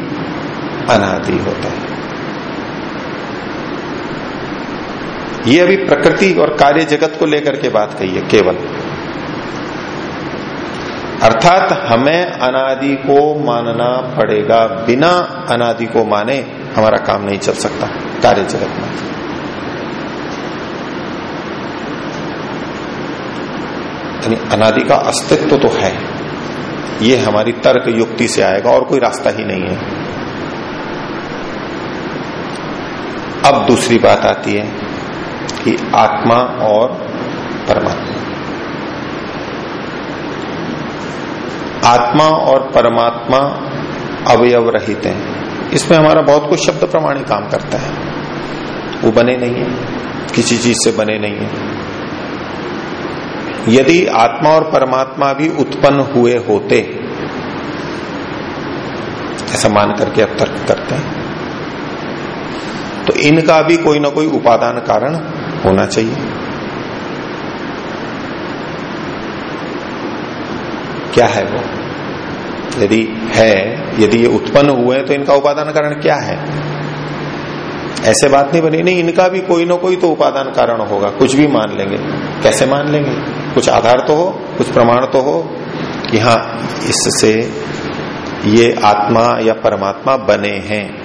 अनादि होता है। ये अभी प्रकृति और कार्य जगत को लेकर के बात कही है, केवल। अर्थात हमें अनादि को मानना पड़ेगा बिना अनादि को माने हमारा काम नहीं चल सकता, कार्य जगत में। यानी अनादि का अस्तित्व तो है, ये हमारी तर्क युक्ति से आएगा और कोई रास्ता ही नहीं है। अब दूसरी बात आती है कि आत्मा और परमात्मा। आत्मा और परमात्मा अवयव रहित हैं। इसमें हमारा बहुत कुछ शब्द प्रमाण काम करता है। वो बने नहीं है, किसी चीज़ से बने नहीं है। यदि आत्मा और परमात्मा भी उत्पन्न हुए होते, ऐसा मान करके अब तर्क करते हैं। तो इनका भी कोई ना कोई उपादान कारण होना चाहिए। क्या है वो? यदि है, यदि ये उत्पन्न हुए तो इनका उपादान कारण क्या है? ऐसे बात नहीं बनी। नहीं, इनका भी कोई ना कोई तो उपादान कारण होगा। कुछ भी मान लेंगे। कैसे मान लेंगे? कुछ आधार तो हो, कुछ प्रमाण तो हो कि हाँ इससे ये आत्मा या परमात्मा बने हैं।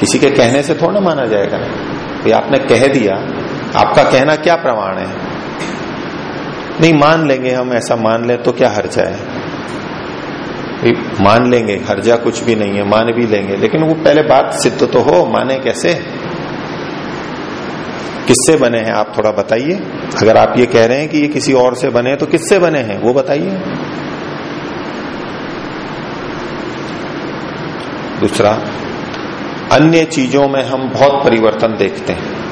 किसी के कहने से थोड़ा माना जाएगा। भाई, आपने कह दिया, आपका कहना क्या प्रमाण है? नहीं, मान लेंगे हम, ऐसा मान ले तो क्या हर्जा है? मान लेंगे, हर्जा कुछ भी नहीं है, मान भी लेंगे, लेकिन वो पहले बात सिद्ध तो हो, माने कैसे? किससे बने हैं, आप थोड़ा बताइए। अगर आप ये कह रहे हैं कि ये किसी और से बने हैं तो किससे बने हैं, वो बताइए। दूसरा अन्य चीज़ों में हम बहुत परिवर्तन देखते हैं।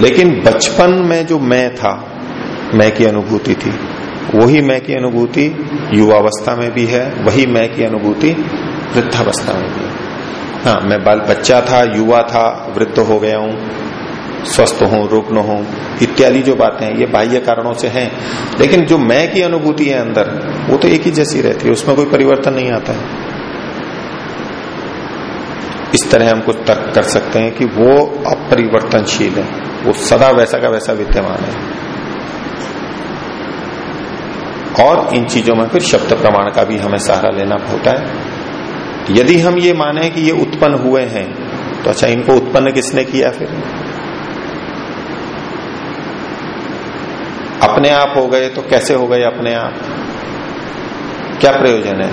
लेकिन बचपन में जो मैं था, मैं की अनुभूति थी, वही मैं की अनुभूति युवावस्था में भी है, वही मैं की अनुभूति वृद्धावस्था में भी है। हाँ मैं बाल बच्चा था, युवा था, वृद्ध हो गया हूँ, स्वस्थ हूँ, रुग्ण हूँ, इत्यादि जो बातें हैं, ये बाह्य कारणों से हैं। लेकिन जो मैं की अनुभूति है अंदर, वो तो एक ही जैसी रहती है, उसमें कोई परिवर्तन नहीं आता है। इस तरह हम कुछ तर्क कर सकते हैं कि वो अपरिवर्तनशील है। वो सदा वैसा का वैसा विद्यमान है। और इन चीज़ों में फिर शब्द प्रमाण का भी हमें सहारा लेना होता है। यदि हम ये माने कि ये उत्पन्न हुए हैं तो अच्छा इनको उत्पन्न किसने किया फिर? अपने आप हो गए तो कैसे हो गए अपने आप? क्या प्रयोजन है?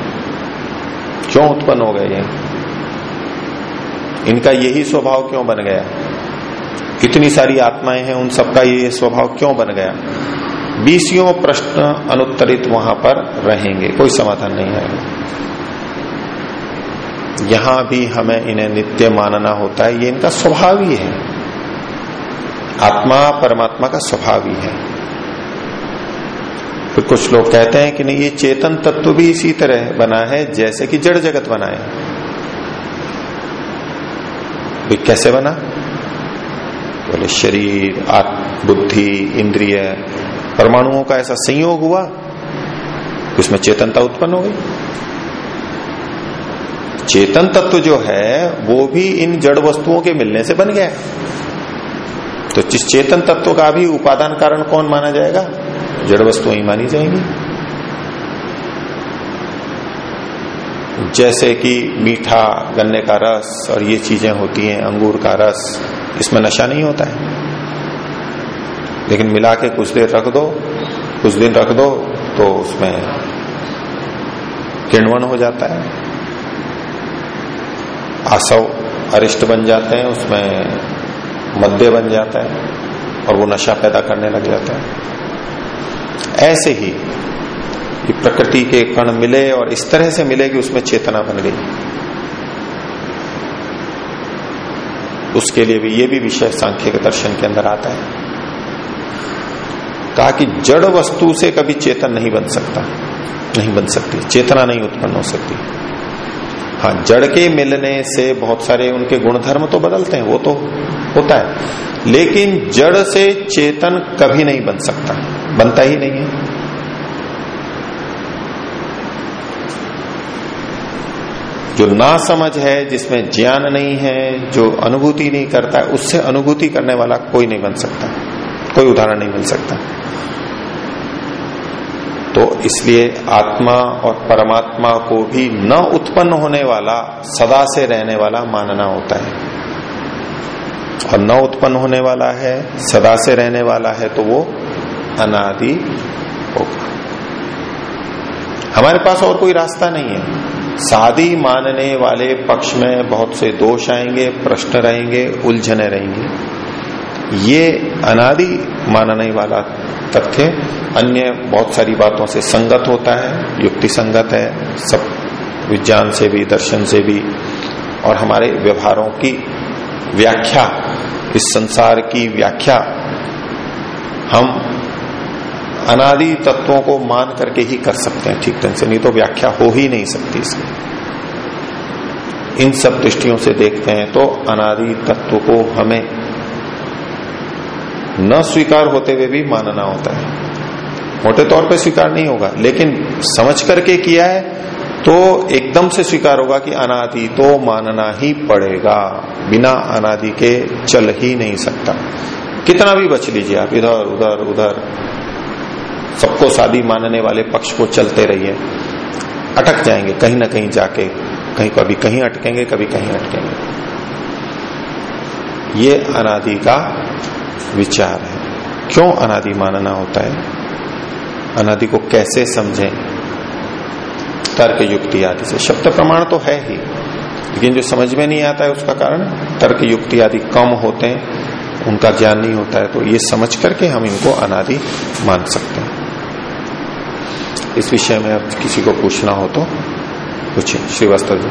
क्यों उत्पन्न हो गए ये? इनका यही स्वभाव क्यों बन गया? कितनी सारी आत्माएँ हैं, उन सबका ये स्वभाव क्यों बन गया? बीसियों प्रश्न अनुत्तरित वहाँ पर रहेंगे। कोई समाधान नहीं आएगा यहाँ भी हमें इन्हें नित्य मानना होता है। ये इनका स्वभाव ही है। आत्मा परमात्मा का स्वभाव ही है। फिर कुछ लोग कहते हैं कि नहीं, ये चेतन तत्व भी इसी तरह बना है, जैसे कि जड़ जगत बना है। कैसे बना? बोले, शरीर, आत्म, बुद्धि, इंद्रिय, परमाणुओं का ऐसा संयोग हुआ, उसमें चेतनता उत्पन्न हो गई। चेतन तत्व जो है, वो भी इन जड़ वस्तुओं के मिलने से बन गया। तो जिस चेतन तत्व का भी उपादान कारण कौन माना जाएगा? जड़ वस्तुएँ ही मानी जाएँगी। जैसे कि मीठा, गन्ने का रस और ये चीज़ें होती हैं, अंगूर का रस, इसमें नशा नहीं होता है। लेकिन मिला के कुछ देर रख दो, कुछ दिन रख दो तो उसमें किणवन हो जाता है। आसव अरिष्ट बन जाते हैं, उसमें मध्य बन जाता है और वो नशा पैदा करने लग जाता है। ऐसे ही कि प्रकृति के कण मिले और इस तरह से मिले कि उसमें चेतना बन गई। उसके लिए भी ये भी विषय सांख्य के दर्शन के अंदर आता है। कहा कि जड़ वस्तु से कभी चेतन नहीं बन सकता, नहीं बन सकती, चेतना नहीं उत्पन्न हो सकती। हाँ जड़ के मिलने से बहुत सारे उनके गुणधर्म तो बदलते हैं, वो तो होता है। लेकिन जड़ से चेतन कभी नहीं बन सकता, बनता ही नहीं है। जो ना समझ है, जिसमें ज्ञान नहीं है, जो अनुभूति नहीं करता है उससे अनुभूति करने वाला कोई नहीं बन सकता। कोई उदाहरण नहीं मिल सकता। तो इसलिए आत्मा और परमात्मा को भी न उत्पन्न होने वाला, सदा से रहने वाला मानना होता है। और न उत्पन्न होने वाला है, सदा से रहने वाला है तो वो अनादि होगा। हमारे पास और कोई रास्ता नहीं है। शादी मानने वाले पक्ष में बहुत से दोष आएँगे, प्रश्न रहेंगे, उलझने रहेंगे। ये अनादि मानने वाला तथ्य, अन्य बहुत सारी बातों से संगत होता है, युक्ति संगत है, सब विज्ञान से भी, दर्शन से भी, और हमारे व्यवहारों की व्याख्या, इस संसार की व्याख्या, हम अनादि तत्वों को मान करके ही कर सकते हैं ठीक ढंग से, नहीं तो व्याख्या हो ही नहीं सकती इसकी। इन सब दृष्टियों से देखते हैं तो अनादि तत्व को हमें न स्वीकार होते हुए भी मानना होता है। मोटे तौर पे स्वीकार नहीं होगा, लेकिन समझ करके किया है तो एकदम से स्वीकार होगा कि अनादि तो मानना ही पड़ेगा, बिना अनादि के चल ही नहीं सकता। कितना भी बच लीजिए आप, इधर, उधर उधर सबको शादी मानने वाले पक्ष को चलते रहिए। अटक जाएँगे, कहीं ना कहीं जाके। कहीं कभी कहीं अटकेंगे, कभी कहीं अटकेंगे। ये अनादि का विचार है। क्यों अनादि मानना होता है? अनादि को कैसे समझें? तर्क युक्ति आदि से। शब्द प्रमाण तो है ही, लेकिन जो समझ में नहीं आता है उसका कारण तर्क युक्ति आदि कम होते हैं, उनका ज्ञान नहीं होता है तो ये समझ करके हम इनको अनादि मान सकते हैं। इस विषय में अब किसी को पूछना हो तो पूछिए श्रीवास्तव जी।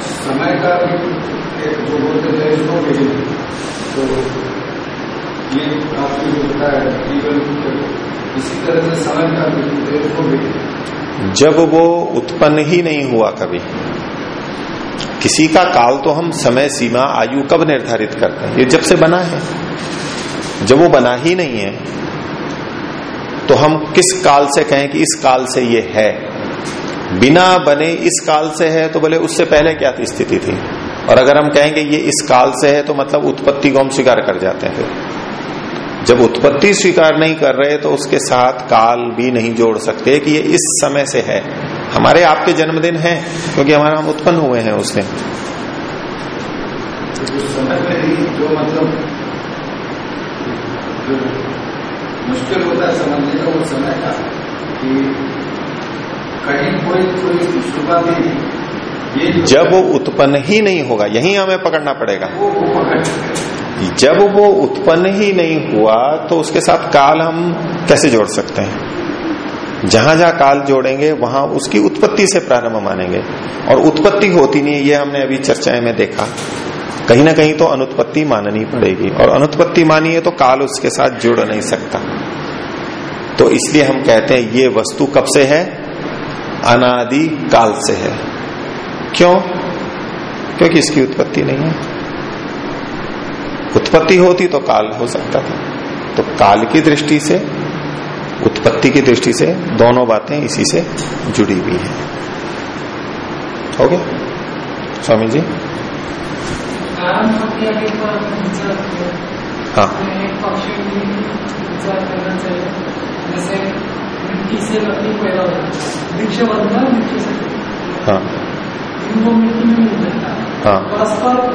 समय का तो ये बताया इसी तरह से समय का जब वो उत्पन्न ही नहीं हुआ कभी किसी का काल तो हम समय सीमा आयु कब निर्धारित करते हैं? ये जब से बना है। जब वो बना ही नहीं है तो हम किस काल से कहें कि इस काल से ये है? बिना बने इस काल से है तो बोले उससे पहले क्या स्थिति थी? और अगर हम कहेंगे ये इस काल से है तो मतलब उत्पत्ति को हम स्वीकार कर जाते हैं फिर। जब उत्पत्ति स्वीकार नहीं कर रहे तो उसके साथ काल भी नहीं जोड़ सकते कि ये इस समय से है। हमारे आपके जन्मदिन है, क्योंकि हमारा हम उत्पन्न हुए हैं उस दिन। जो मतलब मुश्किल होता है समझने का वो समय का कि कहीं कोई कोई शुरुआती ये जब वो उत्पन्न ही नहीं होगा यही हमें पकड़ना पड़ेगा। वो पकड़ जब वो उत्पन्न ही नहीं हुआ तो उसके साथ काल हम कैसे जोड़ सकते हैं? जहाँ जहाँ काल जोड़ेंगे वहाँ उसकी उत्पत्ति से प्रारंभ मानेंगे। और उत्पत्ति होती नहीं है ये हमने अभी चर्चाएँ में देखा। कहीं ना कहीं तो अनुत्पत्ति माननी पड़ेगी। और अनुत्पत्ति मानी है तो काल उसके साथ जुड़ नहीं सकता। तो इसलिए हम कहते हैं, ये वस्तु कब से है? अनादि काल से है। क्यों? क्योंकि इसकी उत्पत्ति नहीं है। उत्पत्ति होती तो काल हो सकता था। तो काल की दृष्टि से, उत्पत्ति की दृष्टि से दोनों बातें इसी से जुड़ी हुई है गया? स्वामी जी? हाँ। है। है। हाँ। हाँ परस्पर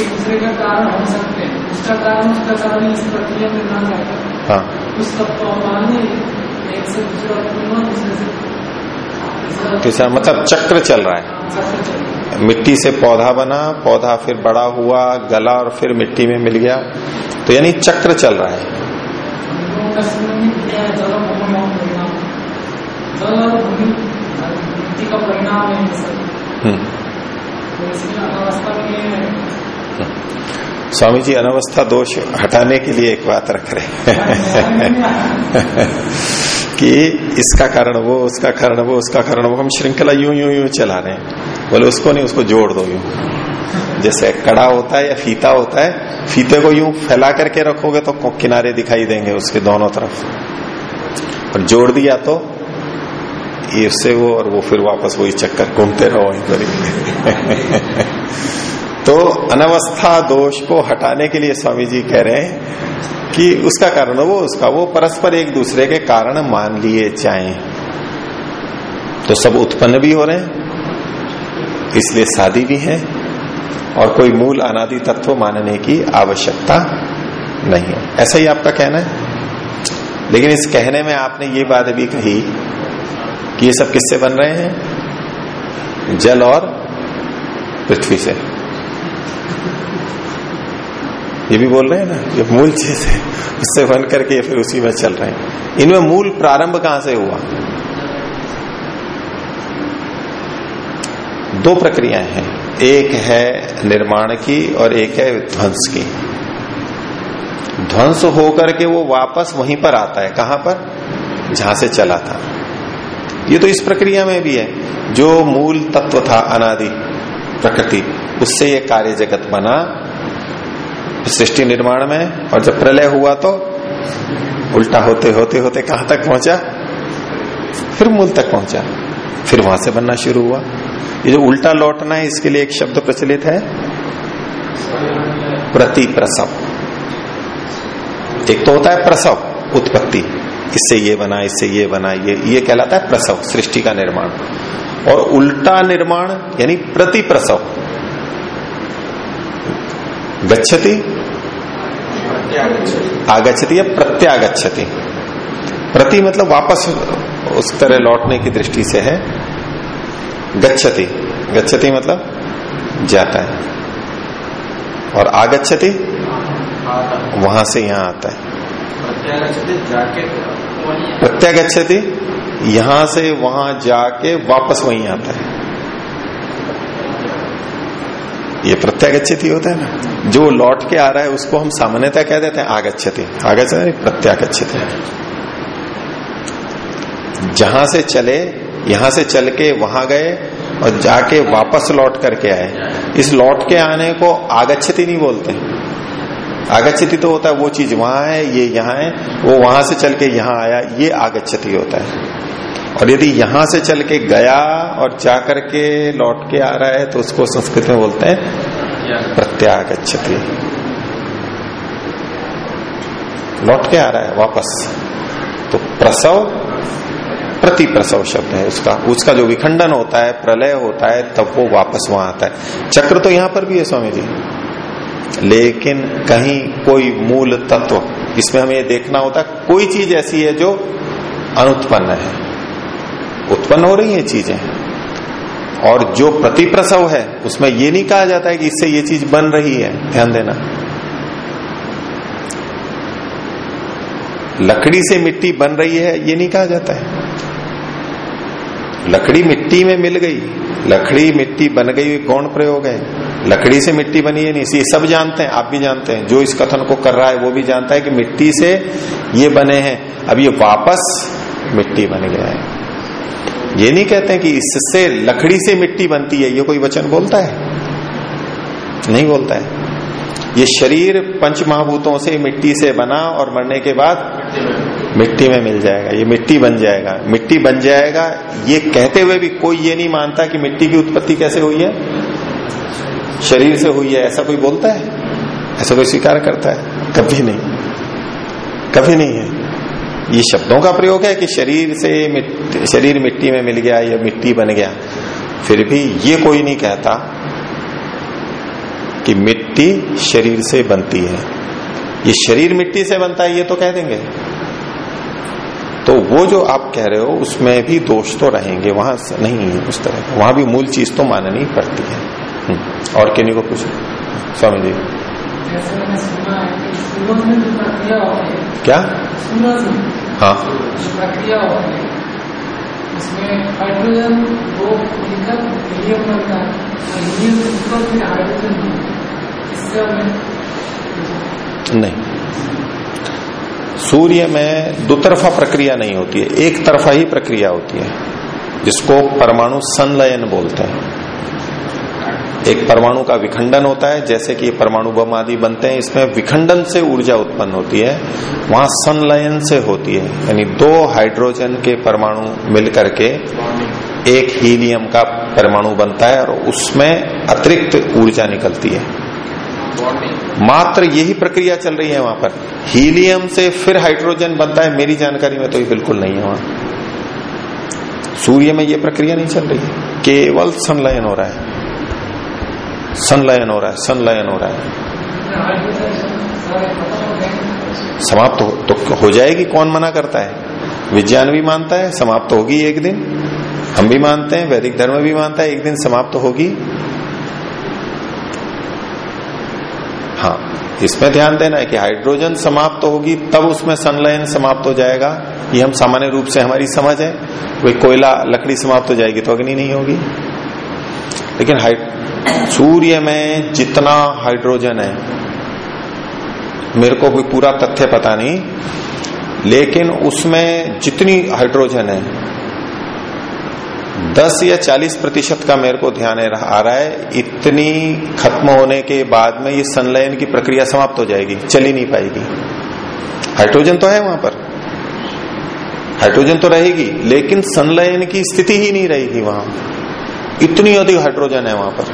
एक दूसरे का कारण हो सकते हैं उसका कारण उसका कारण इस प्रक्रिया में ना हाँ उस माने एक से दूसरा से मतलब चक्र चल रहा है, चक्र चल रहा है। मिट्टी से पौधा बना, पौधा फिर बड़ा हुआ, गला और फिर मिट्टी में मिल गया। तो यानी चक्र चल रहा है। हम्म। स्वामी जी अनवस्था दोष हटाने के लिए एक बात रख रहे कि इसका कारण वो, उसका कारण वो, उसका कारण वो, हम श्रृंखला यूँ यूँ यूँ चला रहे हैं। बोले, उसको नहीं, उसको जोड़ दो यूँ। जैसे कड़ा होता है या फीता होता है, फीते को यूँ फैला करके रखोगे तो किनारे दिखाई देंगे उसके दोनों तरफ़। और जोड़ दिया तो ये वो और वो फिर वापस वही चक्कर घूमते रहो पर तो अनवस्था दोष को हटाने के लिए स्वामी जी कह रहे हैं कि उसका कारण वो, उसका वो परस्पर एक दूसरे के कारण मान लिए जाएँ। तो सब उत्पन्न भी हो रहे हैं। इसलिए शादी भी है और कोई मूल अनादि तत्व मानने की आवश्यकता नहीं है। ऐसा ही आपका कहना है? लेकिन इस कहने में आपने ये बात भी कही कि ये सब किससे बन रहे हैं? जल और पृथ्वी से। ये भी बोल रहे हैं ना, ये मूल चीज़ है। उससे बन करके फिर उसी में चल रहे हैं। इनमें मूल प्रारंभ कहाँ से हुआ? दो प्रक्रियाएँ हैं। एक है निर्माण की और एक है ध्वंस की। ध्वंस होकर के वो वापस वहीं पर आता है। कहाँ पर? जहाँ से चला था। ये तो इस प्रक्रिया में भी है। जो मूल तत्व था अनादि, प्रकृति, उससे ये कार्य जगत बना। सृष्टि निर्माण में, और जब प्रलय हुआ तो उल्टा होते होते होते कहाँ तक पहुँचा? फिर मूल तक पहुँचा। फिर वहाँ से बनना शुरू हुआ। ये जो उल्टा लौटना है, इसके लिए एक शब्द प्रचलित है। प्रति प्रसव एक तो होता है प्रसव, उत्पत्ति। इससे ये बना, इससे ये बना, ये ये कहलाता है प्रसव, सृष्टि का निर्माण। और उल्टा निर्माण, यानी प्रति प्रसव गच्छति? आगच्छति या प्रत्यागच्छति? प्रति मतलब वापस उस तरह लौटने की दृष्टि से है। गच्छति। गच्छति मतलब जाता है। और आगच्छति वहाँ से यहाँ आता है। प्रत्यागच्छति यहाँ से वहाँ जाके वापस वहीं आता है। ये प्रत्यागच्छति होता है ना। जो लौट के आ रहा है उसको हम सामान्यतः कह देते हैं आगछति आगच्छति प्रत्यागछति जहाँ से चले यहाँ से चल के वहाँ गए और जाके वापस लौट करके आए। इस लौट के आने को आगच्छति नहीं बोलते। आगच्छति तो होता है, वो चीज़ वहाँ है, ये यहाँ है, वो वहाँ से चल के यहाँ आया, ये आगच्छति होता है। और यदि यहाँ से चल के गया और जाकर के लौट के आ रहा है तो उसको संस्कृत में बोलते हैं प्रत्यागच्छति। लौट के आ रहा है, वापस। तो प्रसव प्रति प्रसव शब्द है उसका। उसका जो विखंडन होता है, प्रलय होता है, तब वो वापस वहाँ आता है। चक्र तो यहाँ पर भी है स्वामी जी लेकिन कहीं कोई मूल तत्व, इसमें हमें देखना होता है कोई चीज़ ऐसी है जो अनुत्पन्न है। उत्पन्न हो रही है चीज़ें। और जो प्रतिप्रसव है, उसमें ये नहीं कहा जाता है कि इससे ये चीज़ बन रही है। ध्यान देना। लकड़ी से मिट्टी बन रही है, ये नहीं कहा जाता है। लकड़ी मिट्टी में मिल गई, लकड़ी मिट्टी बन गई गौण प्रयोग है? लकड़ी से मिट्टी बनी है नहीं ये सब जानते हैं, आप भी जानते हैं। जो इस कथन को कर रहा है, वो भी जानता है कि मिट्टी से ये बने हैं। अब ये वापस मिट्टी बन गया है। ये नहीं कहते कि इससे लकड़ी से मिट्टी बनती है, ये कोई वचन बोलता है? नहीं बोलता है। ये शरीर पंच महाभूतों से मिट्टी से बना और मरने के बाद मिट्टी में मिल जाएगा ये मिट्टी बन जाएगा। मिट्टी बन जाएगा ये कहते हुए भी कोई ये नहीं मानता कि मिट्टी की उत्पत्ति कैसे हुई है। शरीर से हुई है ऐसा कोई बोलता है? ऐसा कोई स्वीकार करता है? कभी नहीं। कभी नहीं है। ये शब्दों का प्रयोग है कि शरीर से मिट्टी, शरीर मिट्टी में मिल गया या मिट्टी बन गया। फिर भी ये कोई नहीं कहता कि मिट्टी शरीर से बनती है। ये शरीर मिट्टी से बनता है ये तो कह देंगे। तो वो जो आप कह रहे हो उसमें भी दोष तो रहेंगे वहाँ नहीं है उस तरह वहाँ भी मूल चीज़ तो माननी पड़ती है। हम्म, और किन्हीं को कुछ स्वामी जी। क्या? हाँ। है। उसमें हाइड्रोजन हीलियम बनता है। हीलियम नहीं। सूर्य में दो तरफा प्रक्रिया नहीं होती है, एक तरफा ही प्रक्रिया होती है, जिसको परमाणु संलयन बोलते हैं। एक परमाणु का विखंडन होता है, जैसे कि परमाणु बम आदि बनते हैं, इसमें विखंडन से ऊर्जा उत्पन्न होती है, वहाँ संलयन से होती है। यानी दो हाइड्रोजन के परमाणु मिलकर के एक हीलियम का परमाणु बनता है और उसमें अतिरिक्त ऊर्जा निकलती है। मात्र यही प्रक्रिया चल रही है वहाँ पर। हीलियम से फिर हाइड्रोजन बनता है, मेरी जानकारी में तो ये बिल्कुल नहीं है वहाँ। सूर्य में ये प्रक्रिया नहीं चल रही। केवल संलयन हो रहा है। संलयन हो रहा है, संलयन हो रहा है। समाप्त हो तो हो जाएगी, कौन मना करता है? विज्ञान भी मानता है, समाप्त होगी एक दिन। हम भी मानते हैं, वैदिक धर्म भी मानता है, एक दिन समाप्त होगी। हाँ इसमें ध्यान देना है कि हाइड्रोजन समाप्त तो होगी, तब उसमें संलयन समाप्त हो जाएगा। ये हम सामान्य रूप से हमारी समझ है। कोई कोयला लकड़ी समाप्त हो जाएगी तो अग्नि नहीं होगी। लेकिन सूर्य में जितना हाइड्रोजन है, मेरे को कोई पूरा तथ्य पता नहीं, लेकिन उसमें जितनी हाइड्रोजन है दस या चालीस प्रतिशत का मेरे को ध्यान आ रहा है। इतनी खत्म होने के बाद में ये संलयन की प्रक्रिया समाप्त हो जाएगी, चल नहीं पाएगी। हाइड्रोजन तो है वहाँ पर। हाइड्रोजन तो रहेगी, लेकिन संलयन की स्थिति ही नहीं रहेगी वहाँ। इतनी अधिक हाइड्रोजन है वहाँ पर।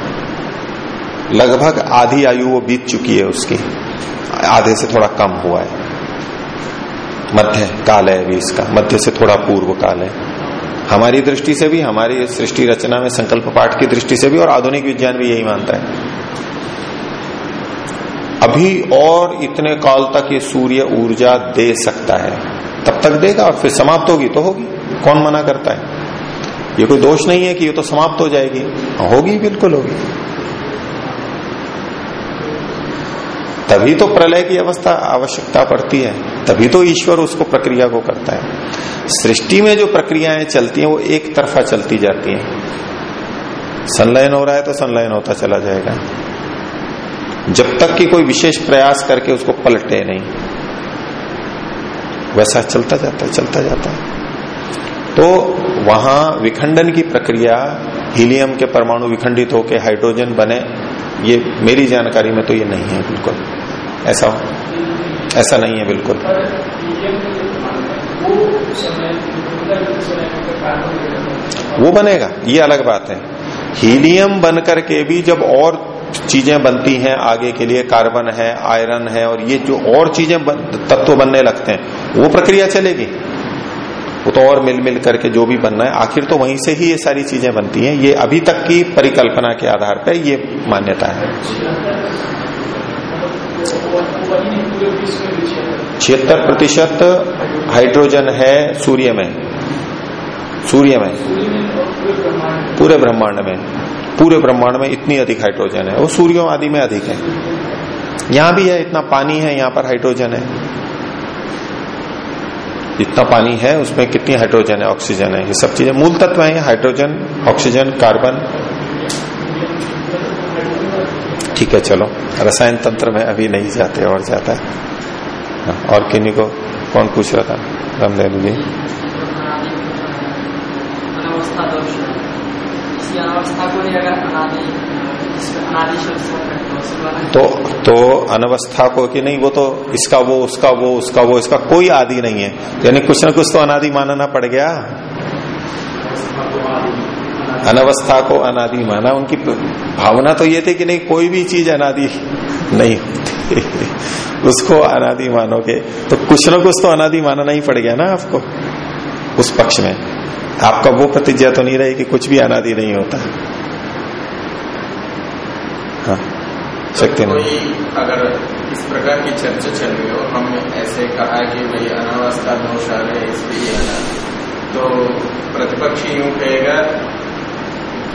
लगभग आधी आयु वो बीत चुकी है उसकी। आधे से थोड़ा कम हुआ है। मध्य काल है अभी इसका। मध्य से थोड़ा पूर्व काल है। हमारी दृष्टि से भी, हमारी सृष्टि रचना में, संकल्प पाठ की दृष्टि से भी और आधुनिक विज्ञान भी यही मानता है। अभी और इतने काल तक ये सूर्य ऊर्जा दे सकता है। तब तक देगा और फिर समाप्त होगी तो होगी। कौन मना करता है? ये कोई दोष नहीं है कि ये तो समाप्त हो जाएगी। होगी, बिल्कुल होगी। तभी तो प्रलय की अवस्था, आवश्यकता पड़ती है। तभी तो ईश्वर उसको प्रक्रिया को करता है। सृष्टि में जो प्रक्रियाएँ चलती हैं, वो एक तरफा चलती जाती हैं। संलयन हो रहा है तो संलयन होता चला जाएगा। जब तक कि कोई विशेष प्रयास करके उसको पलटे नहीं। वैसा चलता जाता है, चलता जाता है। तो वहाँ विखंडन की प्रक्रिया, हीलियम के परमाणु विखंडित होकर हाइड्रोजन बने, ये मेरी जानकारी में तो ये नहीं है बिल्कुल। ऐसा ऐसा नहीं है बिल्कुल। वो बनेगा ये अलग बात है। हीलियम बनकर के भी जब और चीज़ें बनती हैं आगे के लिए कार्बन है आयरन है और ये जो और चीज़ें बन, तत्व बनने लगते हैं वो प्रक्रिया चलेगी। वो तो और मिल मिल करके जो भी बनना है आखिर तो वहीं से ही ये सारी चीज़ें बनती हैं। ये अभी तक की परिकल्पना के आधार पर ये मान्यता है। छिहत्तर प्रतिशत हाइड्रोजन है सूर्य में। सूर्य में। पूरे ब्रह्मांड में। पूरे ब्रह्मांड में इतनी अधिक हाइड्रोजन है। वो सूर्यों आदि में अधिक है। यहाँ भी है, इतना पानी है, यहाँ पर हाइड्रोजन है। जितना पानी है, उसमें कितनी हाइड्रोजन है, ऑक्सीजन है, ये सब चीज़ें। मूल तत्व है, हाइड्रोजन, ऑक्सीजन, कार्बन। ठीक है चलो। रसायन तंत्र में अभी नहीं जाते और जाता है। हाँ, और किन्हीं को कौन पूछ रहा था? रामदेव जी। तो तो अनवस्था को कि नहीं वो तो इसका वो उसका वो उसका वो इसका कोई आदि नहीं है। यानी कुछ ना कुछ तो अनादि मानना पड़ गया। अनवस्था को अनादि माना। उनकी भावना तो ये थी कि नहीं, कोई भी चीज़ अनादि नहीं होती। उसको अनादि मानोगे तो कुछ ना कुछ तो अनादि मानना ही पड़ गया ना आपको, उस पक्ष में। आपका वो प्रतिज्ञा तो नहीं रही कि कुछ भी अनादि नहीं होता। हाँ शक्ति नहीं। अगर इस प्रकार की चर्चा चल रही हो हम ऐसे कहा कि भाई अनावस्था दोष आ रहे इसलिए तो प्रतिपक्षी यूँ कहेगा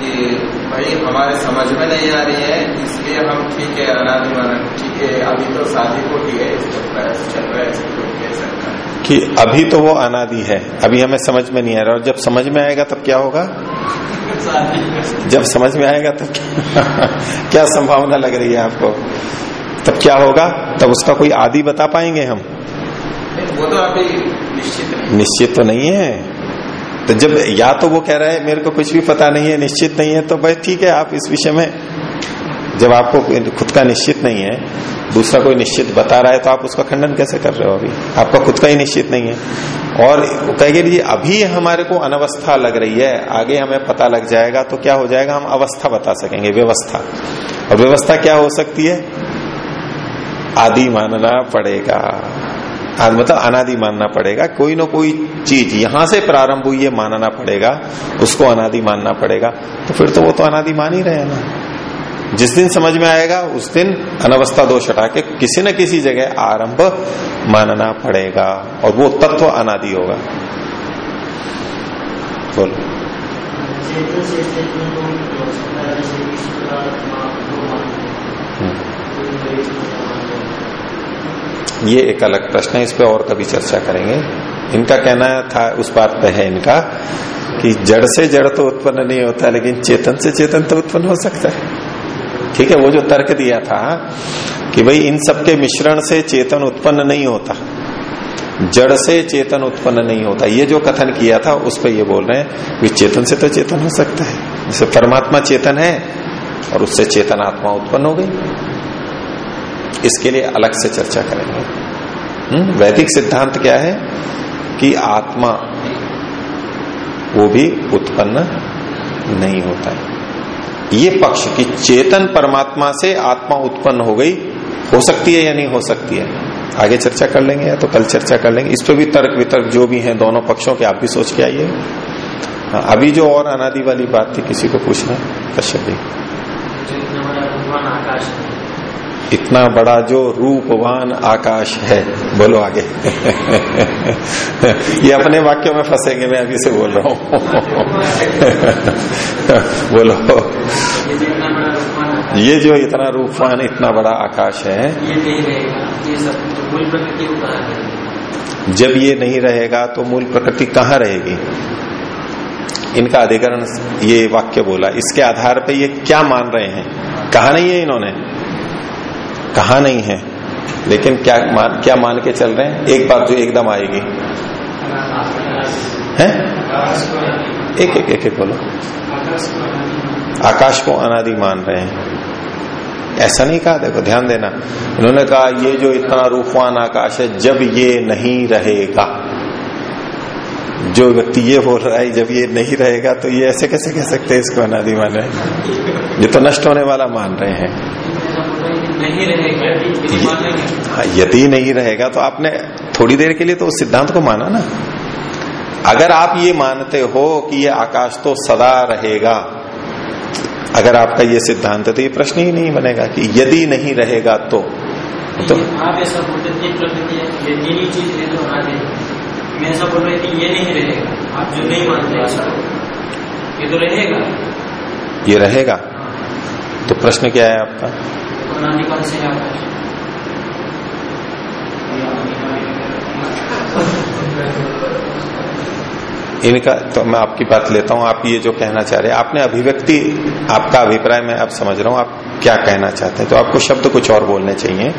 कि भाई हमारे समझ में नहीं आ रही है इसलिए हम ठीक है अनादि माना ठीक है अभी तो शादी को ठीक है प्रयास चल रहा है तो कह सकता है। कि अभी तो वो अनादि है अभी हमें समझ में नहीं आ रहा और जब समझ में आएगा तब क्या होगा? जब समझ में आएगा तब क्या संभावना लग रही है आपको? तब क्या होगा? तब उसका कोई आदि बता पाएँगे हम? वो तो अभी निश्चित नहीं। निश्चित तो नहीं है। तो जब या तो वो कह रहा है, मेरे को कुछ भी पता नहीं है, निश्चित नहीं है तो भाई ठीक है, आप इस विषय में, जब आपको खुद का निश्चित नहीं है, दूसरा कोई निश्चित बता रहा है तो आप उसका खंडन कैसे कर रहे हो अभी? आपका खुद का ही निश्चित नहीं है। और कहेंगे जी अभी हमारे को अनवस्था लग रही है, आगे हमें पता लग जाएगा तो क्या हो जाएगा? हम अवस्था बता सकेंगे, व्यवस्था। और व्यवस्था क्या हो सकती है? आदि मानना पड़ेगा। मतलब अनादि मानना पड़ेगा। कोई ना कोई चीज़ यहाँ से प्रारंभ हुई है, मानना पड़ेगा। उसको अनादि मानना पड़ेगा। तो फिर तो वो तो अनादि मान ही रहे ना। जिस दिन समझ में आएगा, उस दिन अनवस्था दोष हटा के किसी न किसी जगह आरंभ मानना पड़ेगा। और वो तत्व अनादि होगा। बोलो। हम्म। ये एक अलग प्रश्न है, इस पर और कभी चर्चा करेंगे। इनका कहना था, उस बात पे है इनका, कि जड़ से जड़ तो उत्पन्न नहीं होता, लेकिन चेतन से चेतन तो उत्पन्न हो सकता है। ठीक है, वो जो तर्क दिया था कि भाई इन सबके मिश्रण से चेतन उत्पन्न नहीं होता, जड़ से चेतन उत्पन्न नहीं होता, ये जो कथन किया था, उस पर ये बोल रहे हैं कि चेतन से तो चेतन हो सकता है। जैसे परमात्मा चेतन है, और उससे चेतन आत्मा उत्पन्न हो गई। इसके लिए अलग से चर्चा करेंगे। हम्म, वैदिक सिद्धांत क्या है कि आत्मा वो भी उत्पन्न नहीं होता है। ये पक्ष कि चेतन परमात्मा से आत्मा उत्पन्न हो गई हो सकती है या नहीं हो सकती है? आगे चर्चा कर लेंगे या तो कल चर्चा कर लेंगे। इस पर भी तर्क वितर्क जो भी हैं दोनों पक्षों के आप भी सोच के आइए। हाँ, अभी जो और अनादि वाली बात थी किसी को पूछना? कश्यप जी। आकाश इतना बड़ा जो रूपवान आकाश है, बोलो आगे। ये अपने वाक्यों में फंसेंगे, मैं अभी से बोल रहा हूँ। बोलो। ये जो इतना रूपवान, इतना बड़ा आकाश है, जब ये नहीं रहेगा तो मूल प्रकृति कहाँ रहेगी? इनका अधिकरण ये वाक्य बोला। इसके आधार पे ये क्या मान रहे हैं? कहा नहीं है इन्होंने? कहा नहीं है। लेकिन क्या मान क्या मान के चल रहे हैं? एक बात जो एकदम आएगी। है? एक एक एक एक बोलो। आकाश को अनादि मान रहे हैं। ऐसा नहीं कहा, देखो, ध्यान देना। इन्होंने कहा, ये जो इतना रूपवान आकाश है, जब ये नहीं रहेगा। जो व्यक्ति ये बोल रहा है, जब ये नहीं रहेगा तो ये ऐसे कैसे कह सकते हैं इसको अनादि मान रहे हैं? ये तो नष्ट होने वाला मान रहे हैं। नहीं रहेगा ये मानेंगे हाँ, यदि नहीं रहेगा तो आपने थोड़ी देर के लिए तो उस सिद्धांत को माना ना। अगर आप ये मानते हो कि ये आकाश तो सदा रहेगा अगर आपका ये सिद्धांत है तो ये प्रश्न ही नहीं बनेगा कि यदि नहीं रहेगा तो। तो आप ऐसा बोलते थे है ये तीन चीज़ है तो मैं ऐसा बोल रही थी ये नहीं रहेगा। आप जो नहीं मानते ऐसा ये तो रहेगा। ये रहेगा। तो प्रश्न क्या है आपका? अनादिकाल से आकाश इनका तो मैं आपकी बात लेता हूँ, आप ये जो कहना चाह रहे हैं, आपने अभिव्यक्ति, आपका अभिप्राय मैं अब समझ रहा हूँ, आप क्या कहना चाहते हैं? तो आपको शब्द कुछ और बोलने चाहिए।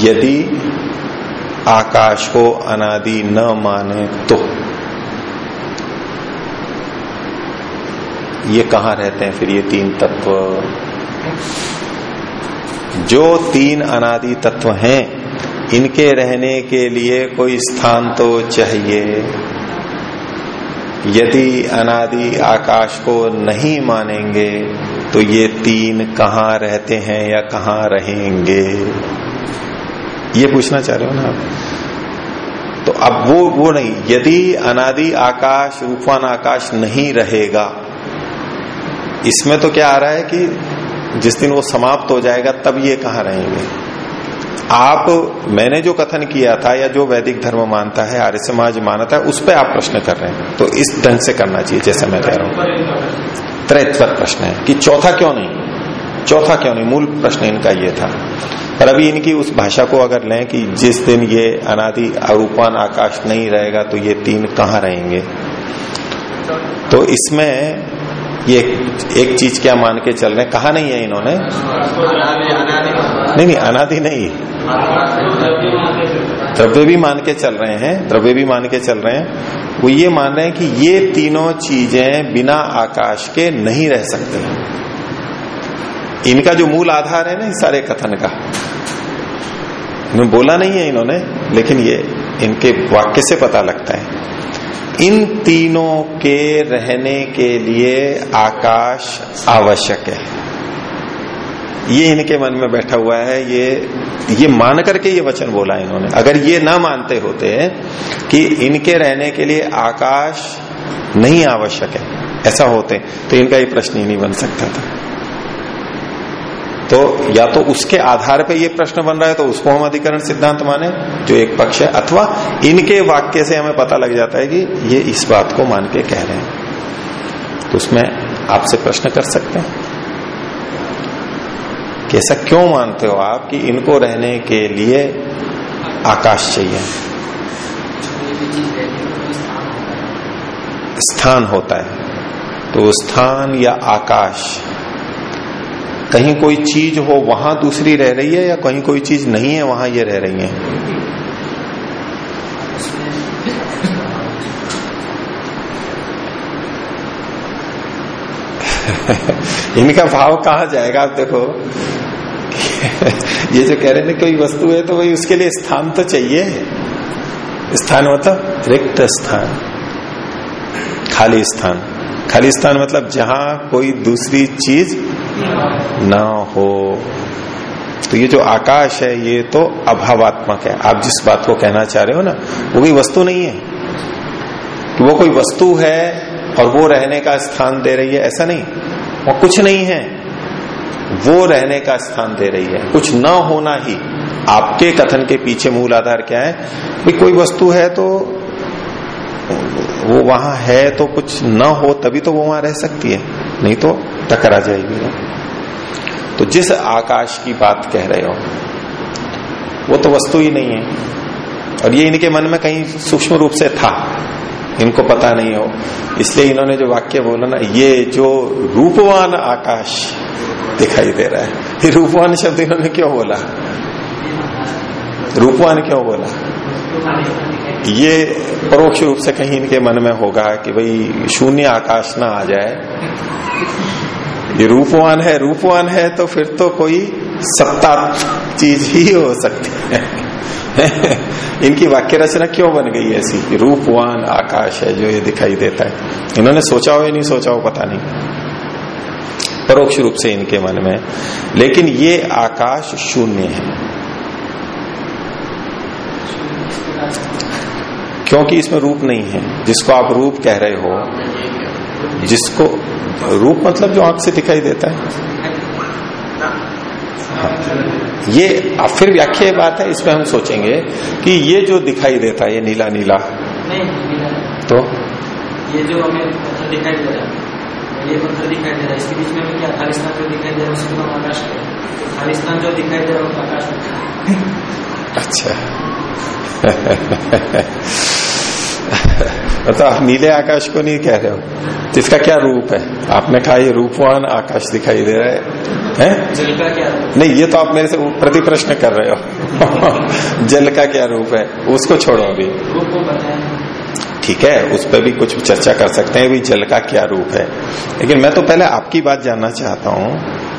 यदि आकाश को अनादि न माने तो। ये कहाँ रहते हैं फिर ये तीन तत्व? जो तीन अनादि तत्व हैं, इनके रहने के लिए कोई स्थान तो चाहिए। यदि अनादि आकाश को नहीं मानेंगे तो ये तीन कहाँ रहते हैं या कहाँ रहेंगे? ये पूछना चाह रहे हो ना आप? तो अब वो वो नहीं, यदि अनादि आकाश, रूपवान आकाश नहीं रहेगा, इसमें तो क्या आ रहा है कि जिस दिन वो समाप्त हो जाएगा, तब ये कहाँ रहेंगे? आप, मैंने जो कथन किया था या जो वैदिक धर्म मानता है, आर्य समाज मानता है, उस पर आप प्रश्न कर रहे हैं। तो इस ढंग से करना चाहिए, जैसे मैं कह रहा हूँ। त्रैत्वर प्रश्न है कि चौथा क्यों नहीं? चौथा क्यों नहीं? मूल प्रश्न इनका ये था। पर अभी इनकी उस भाषा को अगर लें कि जिस दिन ये अनादि अरूपान आकाश नहीं रहेगा तो ये तीन कहाँ रहेंगे? तो इसमें ये एक चीज़ क्या मान के चल रहे कहा नहीं है इन्होंने? नहीं नहीं, अनादि नहीं। द्रव्य भी मान के चल रहे हैं, द्रव्य भी मान के चल रहे हैं। वो ये मान रहे हैं कि ये तीनों चीज़ें बिना आकाश के नहीं रह सकते इनका जो मूल आधार है ना, इस सारे कथन का बोला नहीं है इन्होंने, लेकिन ये इनके वाक्य से पता लगता है। इन तीनों के रहने के लिए आकाश आवश्यक है। ये इनके मन में बैठा हुआ है, ये ये मान करके ये वचन बोला इन्होंने। अगर ये ना मानते होते कि इनके रहने के लिए आकाश नहीं आवश्यक है, ऐसा होते तो इनका ये प्रश्न ही नहीं बन सकता था। तो या तो उसके आधार पे ये प्रश्न बन रहा है तो उसको हम अधिकरण सिद्धांत माने, जो एक पक्ष है, अथवा इनके वाक्य से हमें पता लग जाता है कि ये इस बात को मान के कह रहे हैं। तो उसमें आपसे प्रश्न कर सकते हैं। कि ऐसा क्यों मानते हो आप कि इनको रहने के लिए आकाश चाहिए? स्थान होता है। तो स्थान या आकाश कहीं कोई चीज़ हो, वहाँ दूसरी रह रही है या कहीं कोई चीज़ नहीं है, वहाँ ये रह रही है? इनका भाव कहा जाएगा आप देखो। ये जो कह रहे हैं कोई वस्तु है तो भाई उसके लिए स्थान तो चाहिए। स्थान मतलब रिक्त स्थान, खाली स्थान। खाली स्थान मतलब जहाँ कोई दूसरी चीज़ ना हो। तो ये जो आकाश है, ये तो अभावात्मक है। आप जिस बात को कहना चाह रहे हो ना, वो भी वस्तु नहीं है। कि वो कोई वस्तु है और वो रहने का स्थान दे रही है, ऐसा नहीं। वो कुछ नहीं है, वो रहने का स्थान दे रही है। कुछ न होना ही। आपके कथन के पीछे मूल आधार क्या है? कि कोई वस्तु है तो वो वहाँ है तो कुछ न हो, तभी तो वो वहाँ रह सकती है। नहीं तो टकरा जाएगी तो जिस आकाश की बात कह रहे हो, वो तो वस्तु ही नहीं है। और ये इनके मन में कहीं सूक्ष्म रूप से था, इनको पता नहीं हो। इसलिए इन्होंने जो वाक्य बोला ना, ये जो रूपवान आकाश दिखाई दे रहा है, ये रूपवान शब्द इन्होंने क्यों बोला? रूपवान क्यों बोला? ये परोक्ष रूप से कहीं इनके मन में होगा कि भाई शून्य आकाश ना आ जाए। ये रूपवान है रूपवान है तो फिर तो कोई सत्ता चीज़ ही हो सकती है। इनकी वाक्य रचना क्यों बन गई ऐसी? रूपवान आकाश है जो ये दिखाई देता है। इन्होंने सोचा हो या नहीं सोचा हो पता नहीं। परोक्ष रूप से इनके मन में। लेकिन ये आकाश शून्य है। क्योंकि इसमें रूप नहीं है। जिसको आप रूप कह रहे हो जिसको रूप मतलब जो आँख से दिखाई देता है। हाँ। ये अब फिर व्याख्या बात है इसमें हम सोचेंगे कि ये जो दिखाई देता है ये नीला नीला। तो? ये जो हमें पत्थर दिखाई दे रहा है ये पत्थर दिखाई दे रहा है। इसके बीच में क्या खालिस्तान जो दिखाई दे रहा है उसको हम आकाश करें खालिस्तान जो दिखाई दे रहा है आकाश अच्छा। मतलब आप नीले आकाश को नहीं कह रहे हो। इसका क्या रूप है? आपने कहा ये रूपवान आकाश दिखाई दे रहा है। हैं? जल का क्या नहीं ये तो आप मेरे से प्रति प्रश्न कर रहे हो। जल का क्या रूप है? उसको छोड़ो अभी। रूप ठीक है, उस पर भी कुछ चर्चा कर सकते हैं भी जल का क्या रूप है। लेकिन मैं तो पहले आपकी बात जानना चाहता हूँ।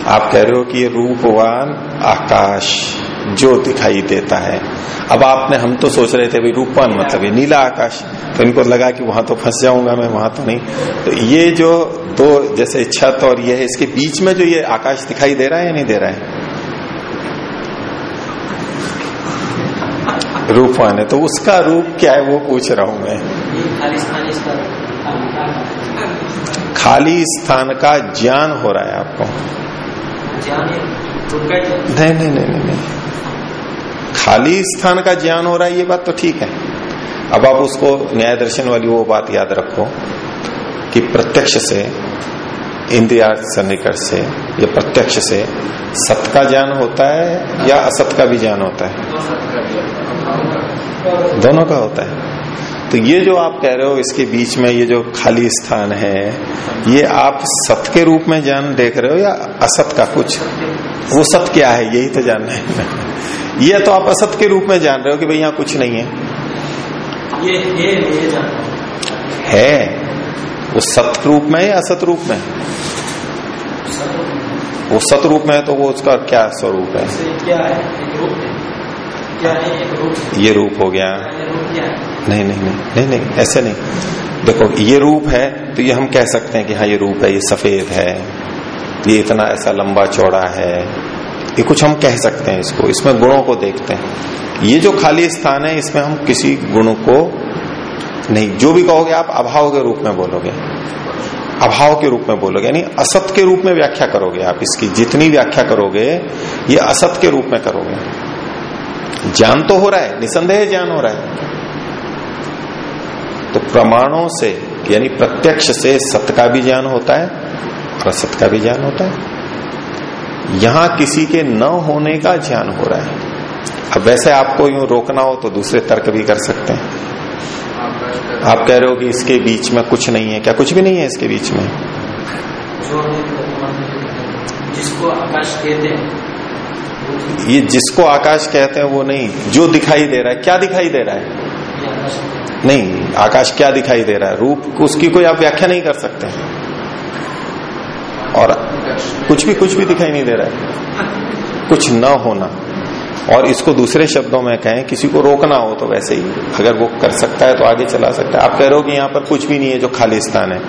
आप कह रहे हो कि ये रूपवान आकाश जो दिखाई देता है। अब आपने, हम तो सोच रहे थे भाई रूपवान मतलब ये नीला आकाश तो इनको लगा कि वहाँ तो फंस जाऊँगा मैं, वहाँ तो नहीं। तो ये जो दो, जैसे छत और ये है, इसके बीच में जो ये आकाश दिखाई दे रहा है या नहीं दे रहा है? रूपवान है तो उसका रूप क्या है वो पूछ रहा हूँ मैं। खाली स्थान का ज्ञान हो रहा है आपको। नहीं नहीं नहीं नहीं खाली स्थान का ज्ञान हो रहा है ये बात तो ठीक है। अब आप उसको न्याय दर्शन वाली वो बात याद रखो कि प्रत्यक्ष से इंद्रिया सन्निकट से या प्रत्यक्ष से सत का ज्ञान होता है या असत का भी ज्ञान होता है। दोनों का होता है। तो ये जो आप कह रहे हो इसके बीच में ये जो खाली स्थान है ये आप सत के रूप में ज्ञान देख रहे हो या असत का कुछ? वो सत क्या है? यही तो जानना है। ये तो आप असत के रूप में जान रहे हो कि भाई यहाँ कुछ नहीं है? ये ये ये है। वो सत रूप में या असत रूप में? वो सत रूप में है तो वो उसका क्या स्वरूप है? क्या है। ये रूप हो गया। नहीं नहीं नहीं नहीं नहीं, ऐसे नहीं। देखो, ये रूप है तो ये हम कह सकते हैं कि हाँ ये रूप है, ये सफ़ेद है। ये इतना ऐसा लंबा चौड़ा है। ये कुछ हम कह सकते हैं इसको। इसमें गुणों को देखते हैं। ये जो खाली स्थान है, इसमें हम किसी गुण को नहीं। जो भी कहोगे आप अभाव के रूप में बोलोगे। अभाव के रूप में बोलोगे, यानी असत के रूप में व्याख्या करोगे आप इसकी। जितनी व्याख्या करोगे, ये असत के रूप में करोगे। ज्ञान तो हो रहा है, निसंदेह ज्ञान हो रहा है। तो प्रमाणों से, यानी प्रत्यक्ष से सत का भी ज्ञान होता है और असत का भी ज्ञान होता है। यहाँ किसी के न होने का ज्ञान हो रहा है। अब वैसे आपको यूँ रोकना हो तो दूसरे तर्क भी कर सकते हैं। आप कह रहे हो कि इसके बीच में कुछ नहीं है। क्या कुछ भी नहीं है इसके बीच में? जिसको आकाश कहते हैं ये जिसको आकाश कहते हैं वो नहीं, जो दिखाई दे रहा है। क्या दिखाई दे रहा है। नहीं, आकाश क्या दिखाई दे रहा है? रूप, उसकी कोई आप व्याख्या नहीं कर सकते। और कुछ भी कुछ भी दिखाई नहीं दे रहा है। कुछ न होना। और इसको दूसरे शब्दों में कहें, किसी को रोकना हो तो वैसे ही, अगर वो कर सकता है तो आगे चला सकता है। आप कह रहे हो कि यहाँ पर कुछ भी नहीं है जो खाली स्थान है।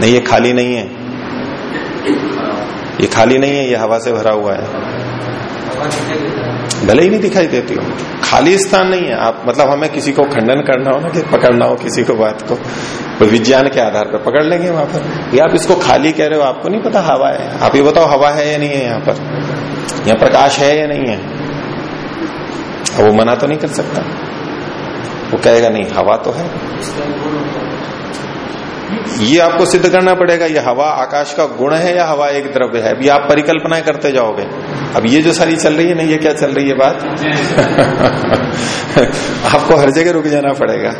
नहीं, ये खाली नहीं है। ये खाली नहीं है, ये हवा से भरा हुआ है। भले ही नहीं दिखाई देती हो। खाली स्थान नहीं है। आप मतलब हमें किसी को खंडन करना हो ना कि पकड़ना हो किसी को बात को तो विज्ञान के आधार पर पकड़ लेंगे वहाँ पर। या आप इसको खाली कह रहे हो, आपको नहीं पता हवा है। आप ये बताओ हवा है या नहीं है यहाँ पर? यहाँ प्रकाश है या नहीं है? वो मना तो नहीं कर सकता। वो कहेगा, नहीं, हवा तो है। ये आपको सिद्ध करना पड़ेगा, ये हवा आकाश का गुण है या हवा एक द्रव्य है? अभी आप परिकल्पनाएँ करते जाओगे। अब ये जो सारी चल रही है ना ये क्या चल रही है बात? आपको हर जगह रुक जाना पड़ेगा।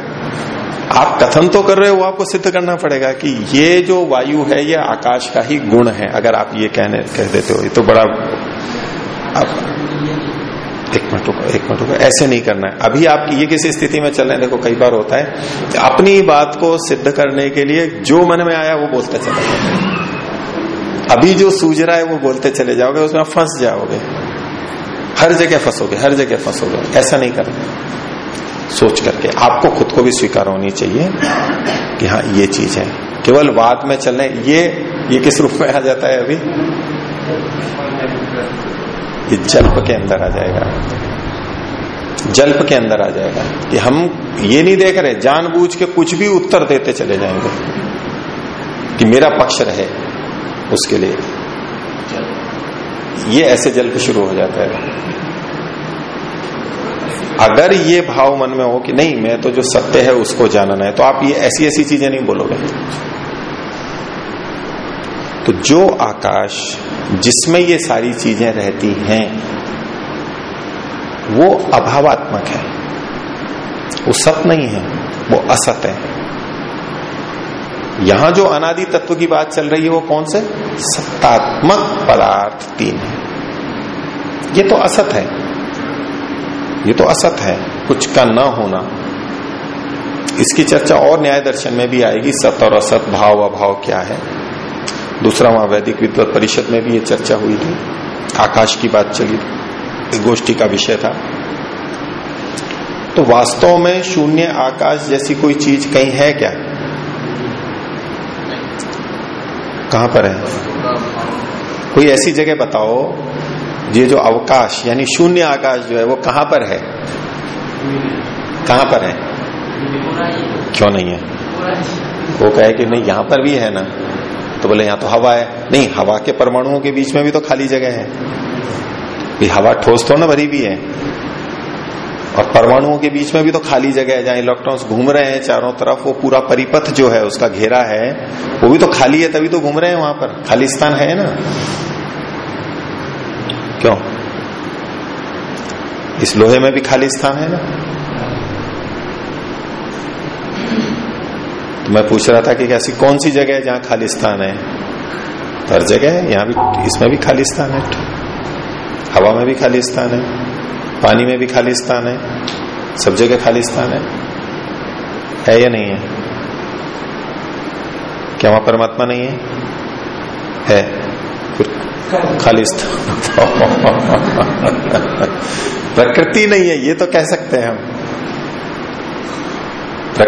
आप कथन तो कर रहे हो आपको सिद्ध करना पड़ेगा कि ये जो वायु है, ये आकाश का ही गुण है। अगर आप ये कहने, कह देते हो, ये तो बड़ा, आप एक मिनट रुको, एक मिनट रुको, ऐसे नहीं करना है। अभी आप ये किसी स्थिति में चल रहे देखो कई बार होता है अपनी बात को सिद्ध करने के लिए जो मन में आया वो बोलते चले जाओगे। अभी जो सूझ रहा है वो बोलते चले जाओगे, उसमें फंस जाओगे। हर जगह फंसोगे, हर जगह फंसोगे, ऐसा नहीं करना सोच करके, आपको खुद को भी स्वीकार होनी चाहिए कि हाँ ये चीज़ है। केवल बात में चलने ये ये किस रूप में आ जाता है अभी? ये जल्प के अंदर आ जाएगा। जल्प के अंदर आ जाएगा। कि हम ये नहीं देख रहे, जानबूझ के कुछ भी उत्तर देते चले जाएँगे। कि मेरा पक्ष रहे उसके लिए। ये ऐसे जल्प शुरू हो जाता है। अगर ये भाव मन में हो कि नहीं, मैं तो जो सत्य है उसको जानना है तो आप ये ऐसी ऐसी चीज़ें नहीं बोलोगे। तो जो आकाश जिसमें ये सारी चीज़ें रहती हैं, वो अभावात्मक है। वो सत नहीं है, वो असत है। यहाँ जो अनादि तत्व की बात चल रही है, वो कौन से? सत्तात्मक पदार्थ तीन है। ये तो असत है। ये तो असत है, कुछ का न होना। इसकी चर्चा और न्याय दर्शन में भी आएगी, सत और असत भाव अभाव क्या है? दूसरा वहाँ वैदिक विद्वत परिषद में भी ये चर्चा हुई थी। आकाश की बात चली थी। गोष्ठी का विषय था। तो वास्तव में शून्य आकाश जैसी कोई चीज़ कहीं है क्या? कहाँ पर है? कोई ऐसी जगह बताओ, ये जो अवकाश, यानी शून्य आकाश जो है, वो कहाँ पर है? कहाँ पर है? क्यों नहीं है? वो कहे कि नहीं, यहाँ पर भी है ना। तो बोले, यहाँ तो हवा है। नहीं, हवा के परमाणुओं के बीच में भी तो खाली जगह है। भी हवा ठोस तो ना भरी भी है। और परमाणुओं के बीच में भी तो खाली जगह है, जहाँ इलेक्ट्रॉन्स घूम रहे हैं चारों तरफ़, वो पूरा परिपथ जो है, उसका घेरा है, वो भी तो खाली है, तभी तो घूम रहे हैं वहाँ पर। खाली स्थान है ना? क्यों? इस लोहे में भी खाली स्थान है ना। मैं पूछ रहा था कि ऐसी कौन सी जगह है जहाँ खाली स्थान है? तो हर जगह है, यहाँ भी, इसमें भी खाली स्थान है। हवा में भी खाली स्थान है, पानी में भी खाली स्थान है, सब जगह खाली स्थान है। है या नहीं है? क्या वहाँ परमात्मा नहीं है? है। फिर खाली स्थान। प्रकृति नहीं है, ये तो कह सकते हैं हम।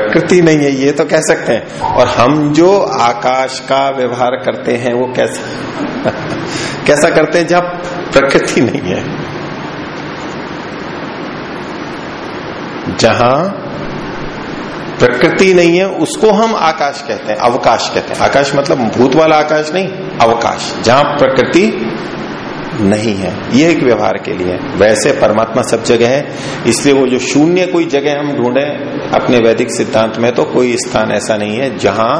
प्रकृति नहीं है, ये तो कह सकते हैं। और हम जो आकाश का व्यवहार करते हैं, वो कैसा? कैसा करते हैं जब प्रकृति नहीं है? जहाँ प्रकृति नहीं है, उसको हम आकाश कहते हैं, अवकाश कहते हैं। आकाश मतलब भूत वाला आकाश नहीं, अवकाश। जहाँ प्रकृति नहीं है। ये एक व्यवहार के लिए। वैसे परमात्मा सब जगह है, इसलिए वो जो शून्य कोई जगह हम ढूंढे अपने वैदिक सिद्धांत में तो कोई स्थान ऐसा नहीं है जहाँ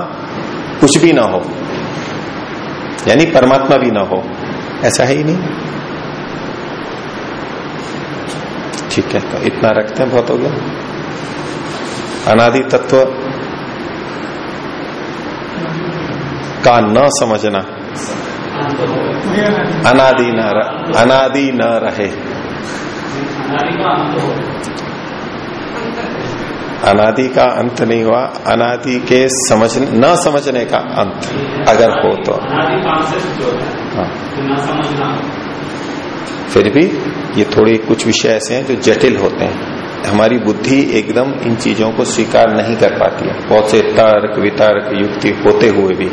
कुछ भी ना हो। यानी परमात्मा भी ना हो। ऐसा है ही नहीं। ठीक है तो इतना रखते हैं, बहुत हो गया। अनादि तत्व का न समझना। अनादि न अनादि न रहे अनादि का अंत नहीं हुआ। अनादि के समझ न समझने का अंत, अगर हो तो। हाँ। फिर भी ये थोड़े कुछ विषय ऐसे हैं जो जटिल होते हैं। हमारी बुद्धि एकदम इन चीज़ों को स्वीकार नहीं कर पाती है। बहुत से तर्क, वितर्क, युक्ति होते हुए भी।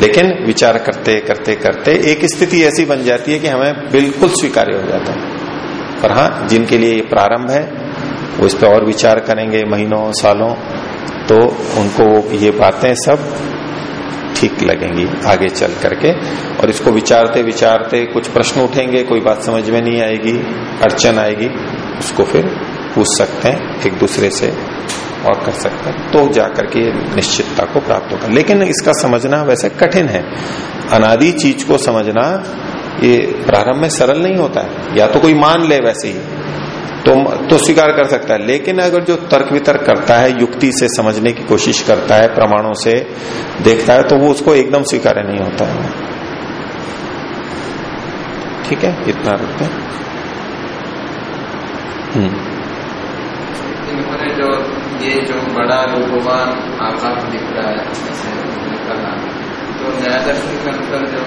लेकिन विचार करते करते करते एक स्थिति ऐसी बन जाती है कि हमें बिल्कुल स्वीकार्य हो जाता है। पर हाँ जिनके लिए ये प्रारंभ है, वो इस पर और विचार करेंगे महीनों, सालों तो उनको ये बातें सब ठीक लगेंगी आगे चल करके। और इसको विचारते विचारते कुछ प्रश्न उठेंगे, कोई बात समझ में नहीं आएगी, अड़चन आएगी, उसको फिर पूछ सकते हैं एक दूसरे से। और कर सकते हैं तो जाकर के निश्चितता को प्राप्त होगा। लेकिन इसका समझना वैसे कठिन है। अनादि चीज़ को समझना ये प्रारंभ में सरल नहीं होता है। या तो कोई मान ले वैसे ही तो तो स्वीकार कर सकता है। लेकिन अगर जो तर्क वितर्क करता है, युक्ति से समझने की कोशिश करता है, प्रमाणों से देखता है तो वो उसको एकदम स्वीकार नहीं होता है। ठीक है? इतना रखते हैं। हम्म। जो ये जो बड़ा रूपवान आकाश दिख रहा है जैसे उन्होंने तो न्याय दर्शन के अंदर जो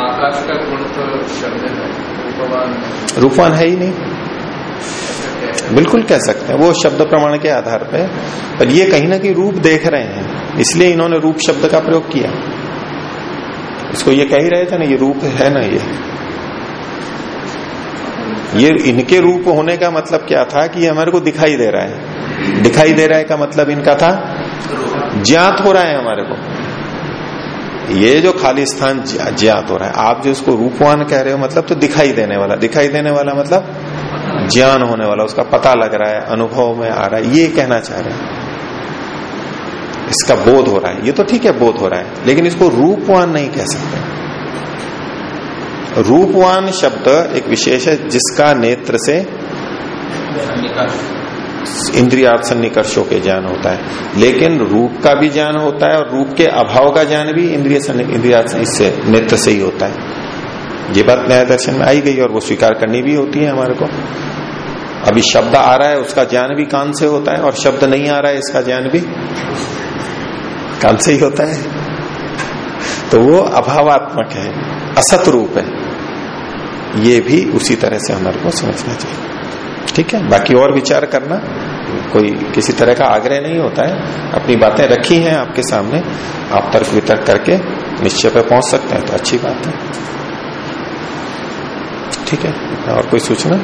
आकाश का गुण तो शब्द है रूपवान रूपवान है ही नहीं। बिल्कुल कह सकते हैं वो शब्द प्रमाण के आधार पे। पर ये कहीं ना कहीं रूप देख रहे हैं इसलिए इन्होंने रूप शब्द का प्रयोग किया। इसको ये कह ही रहे थे ना ये रूप है ना ये। ये इनके रूप होने का मतलब क्या था कि हमारे को दिखाई दे रहा है? दिखाई दे रहा है का मतलब इनका था? ज्ञात हो रहा है हमारे को। ये जो खाली स्थान ज्ञात हो रहा है। आप जो इसको रूपवान कह रहे हो मतलब तो दिखाई देने वाला। दिखाई देने वाला मतलब ज्ञान होने वाला, उसका पता लग रहा है, अनुभव में आ रहा है, ये कहना चाह रहे हैं। इसका बोध हो रहा है। ये तो ठीक है, बोध हो रहा है। लेकिन इसको रूपवान नहीं कह सकते। रूपवान शब्द एक विशेष है, जिसका नेत्र से इंद्रियार्थ सन्निकर्षों के ज्ञान होता है। लेकिन रूप का भी ज्ञान होता है और रूप के अभाव का ज्ञान भी इंद्रिय इंद्रियार्थ इससे नेत्र से ही होता है। ये बात न्याय दर्शन में आई गई और वो स्वीकार करनी भी होती है हमारे को। अभी शब्द आ रहा है, उसका ज्ञान भी कान से होता है और शब्द नहीं आ रहा है, इसका ज्ञान भी कान से ही होता है। तो वो अभावात्मक है, असत रूप है। ये भी उसी तरह से हमारे को समझना चाहिए। ठीक है? बाकी और विचार करना। कोई किसी तरह का आग्रह नहीं होता है। अपनी बातें रखी हैं आपके सामने। आप तर्क वितर्क करके निश्चय पर पहुँच सकते हैं तो अच्छी बात है। ठीक है? और कोई सूचना?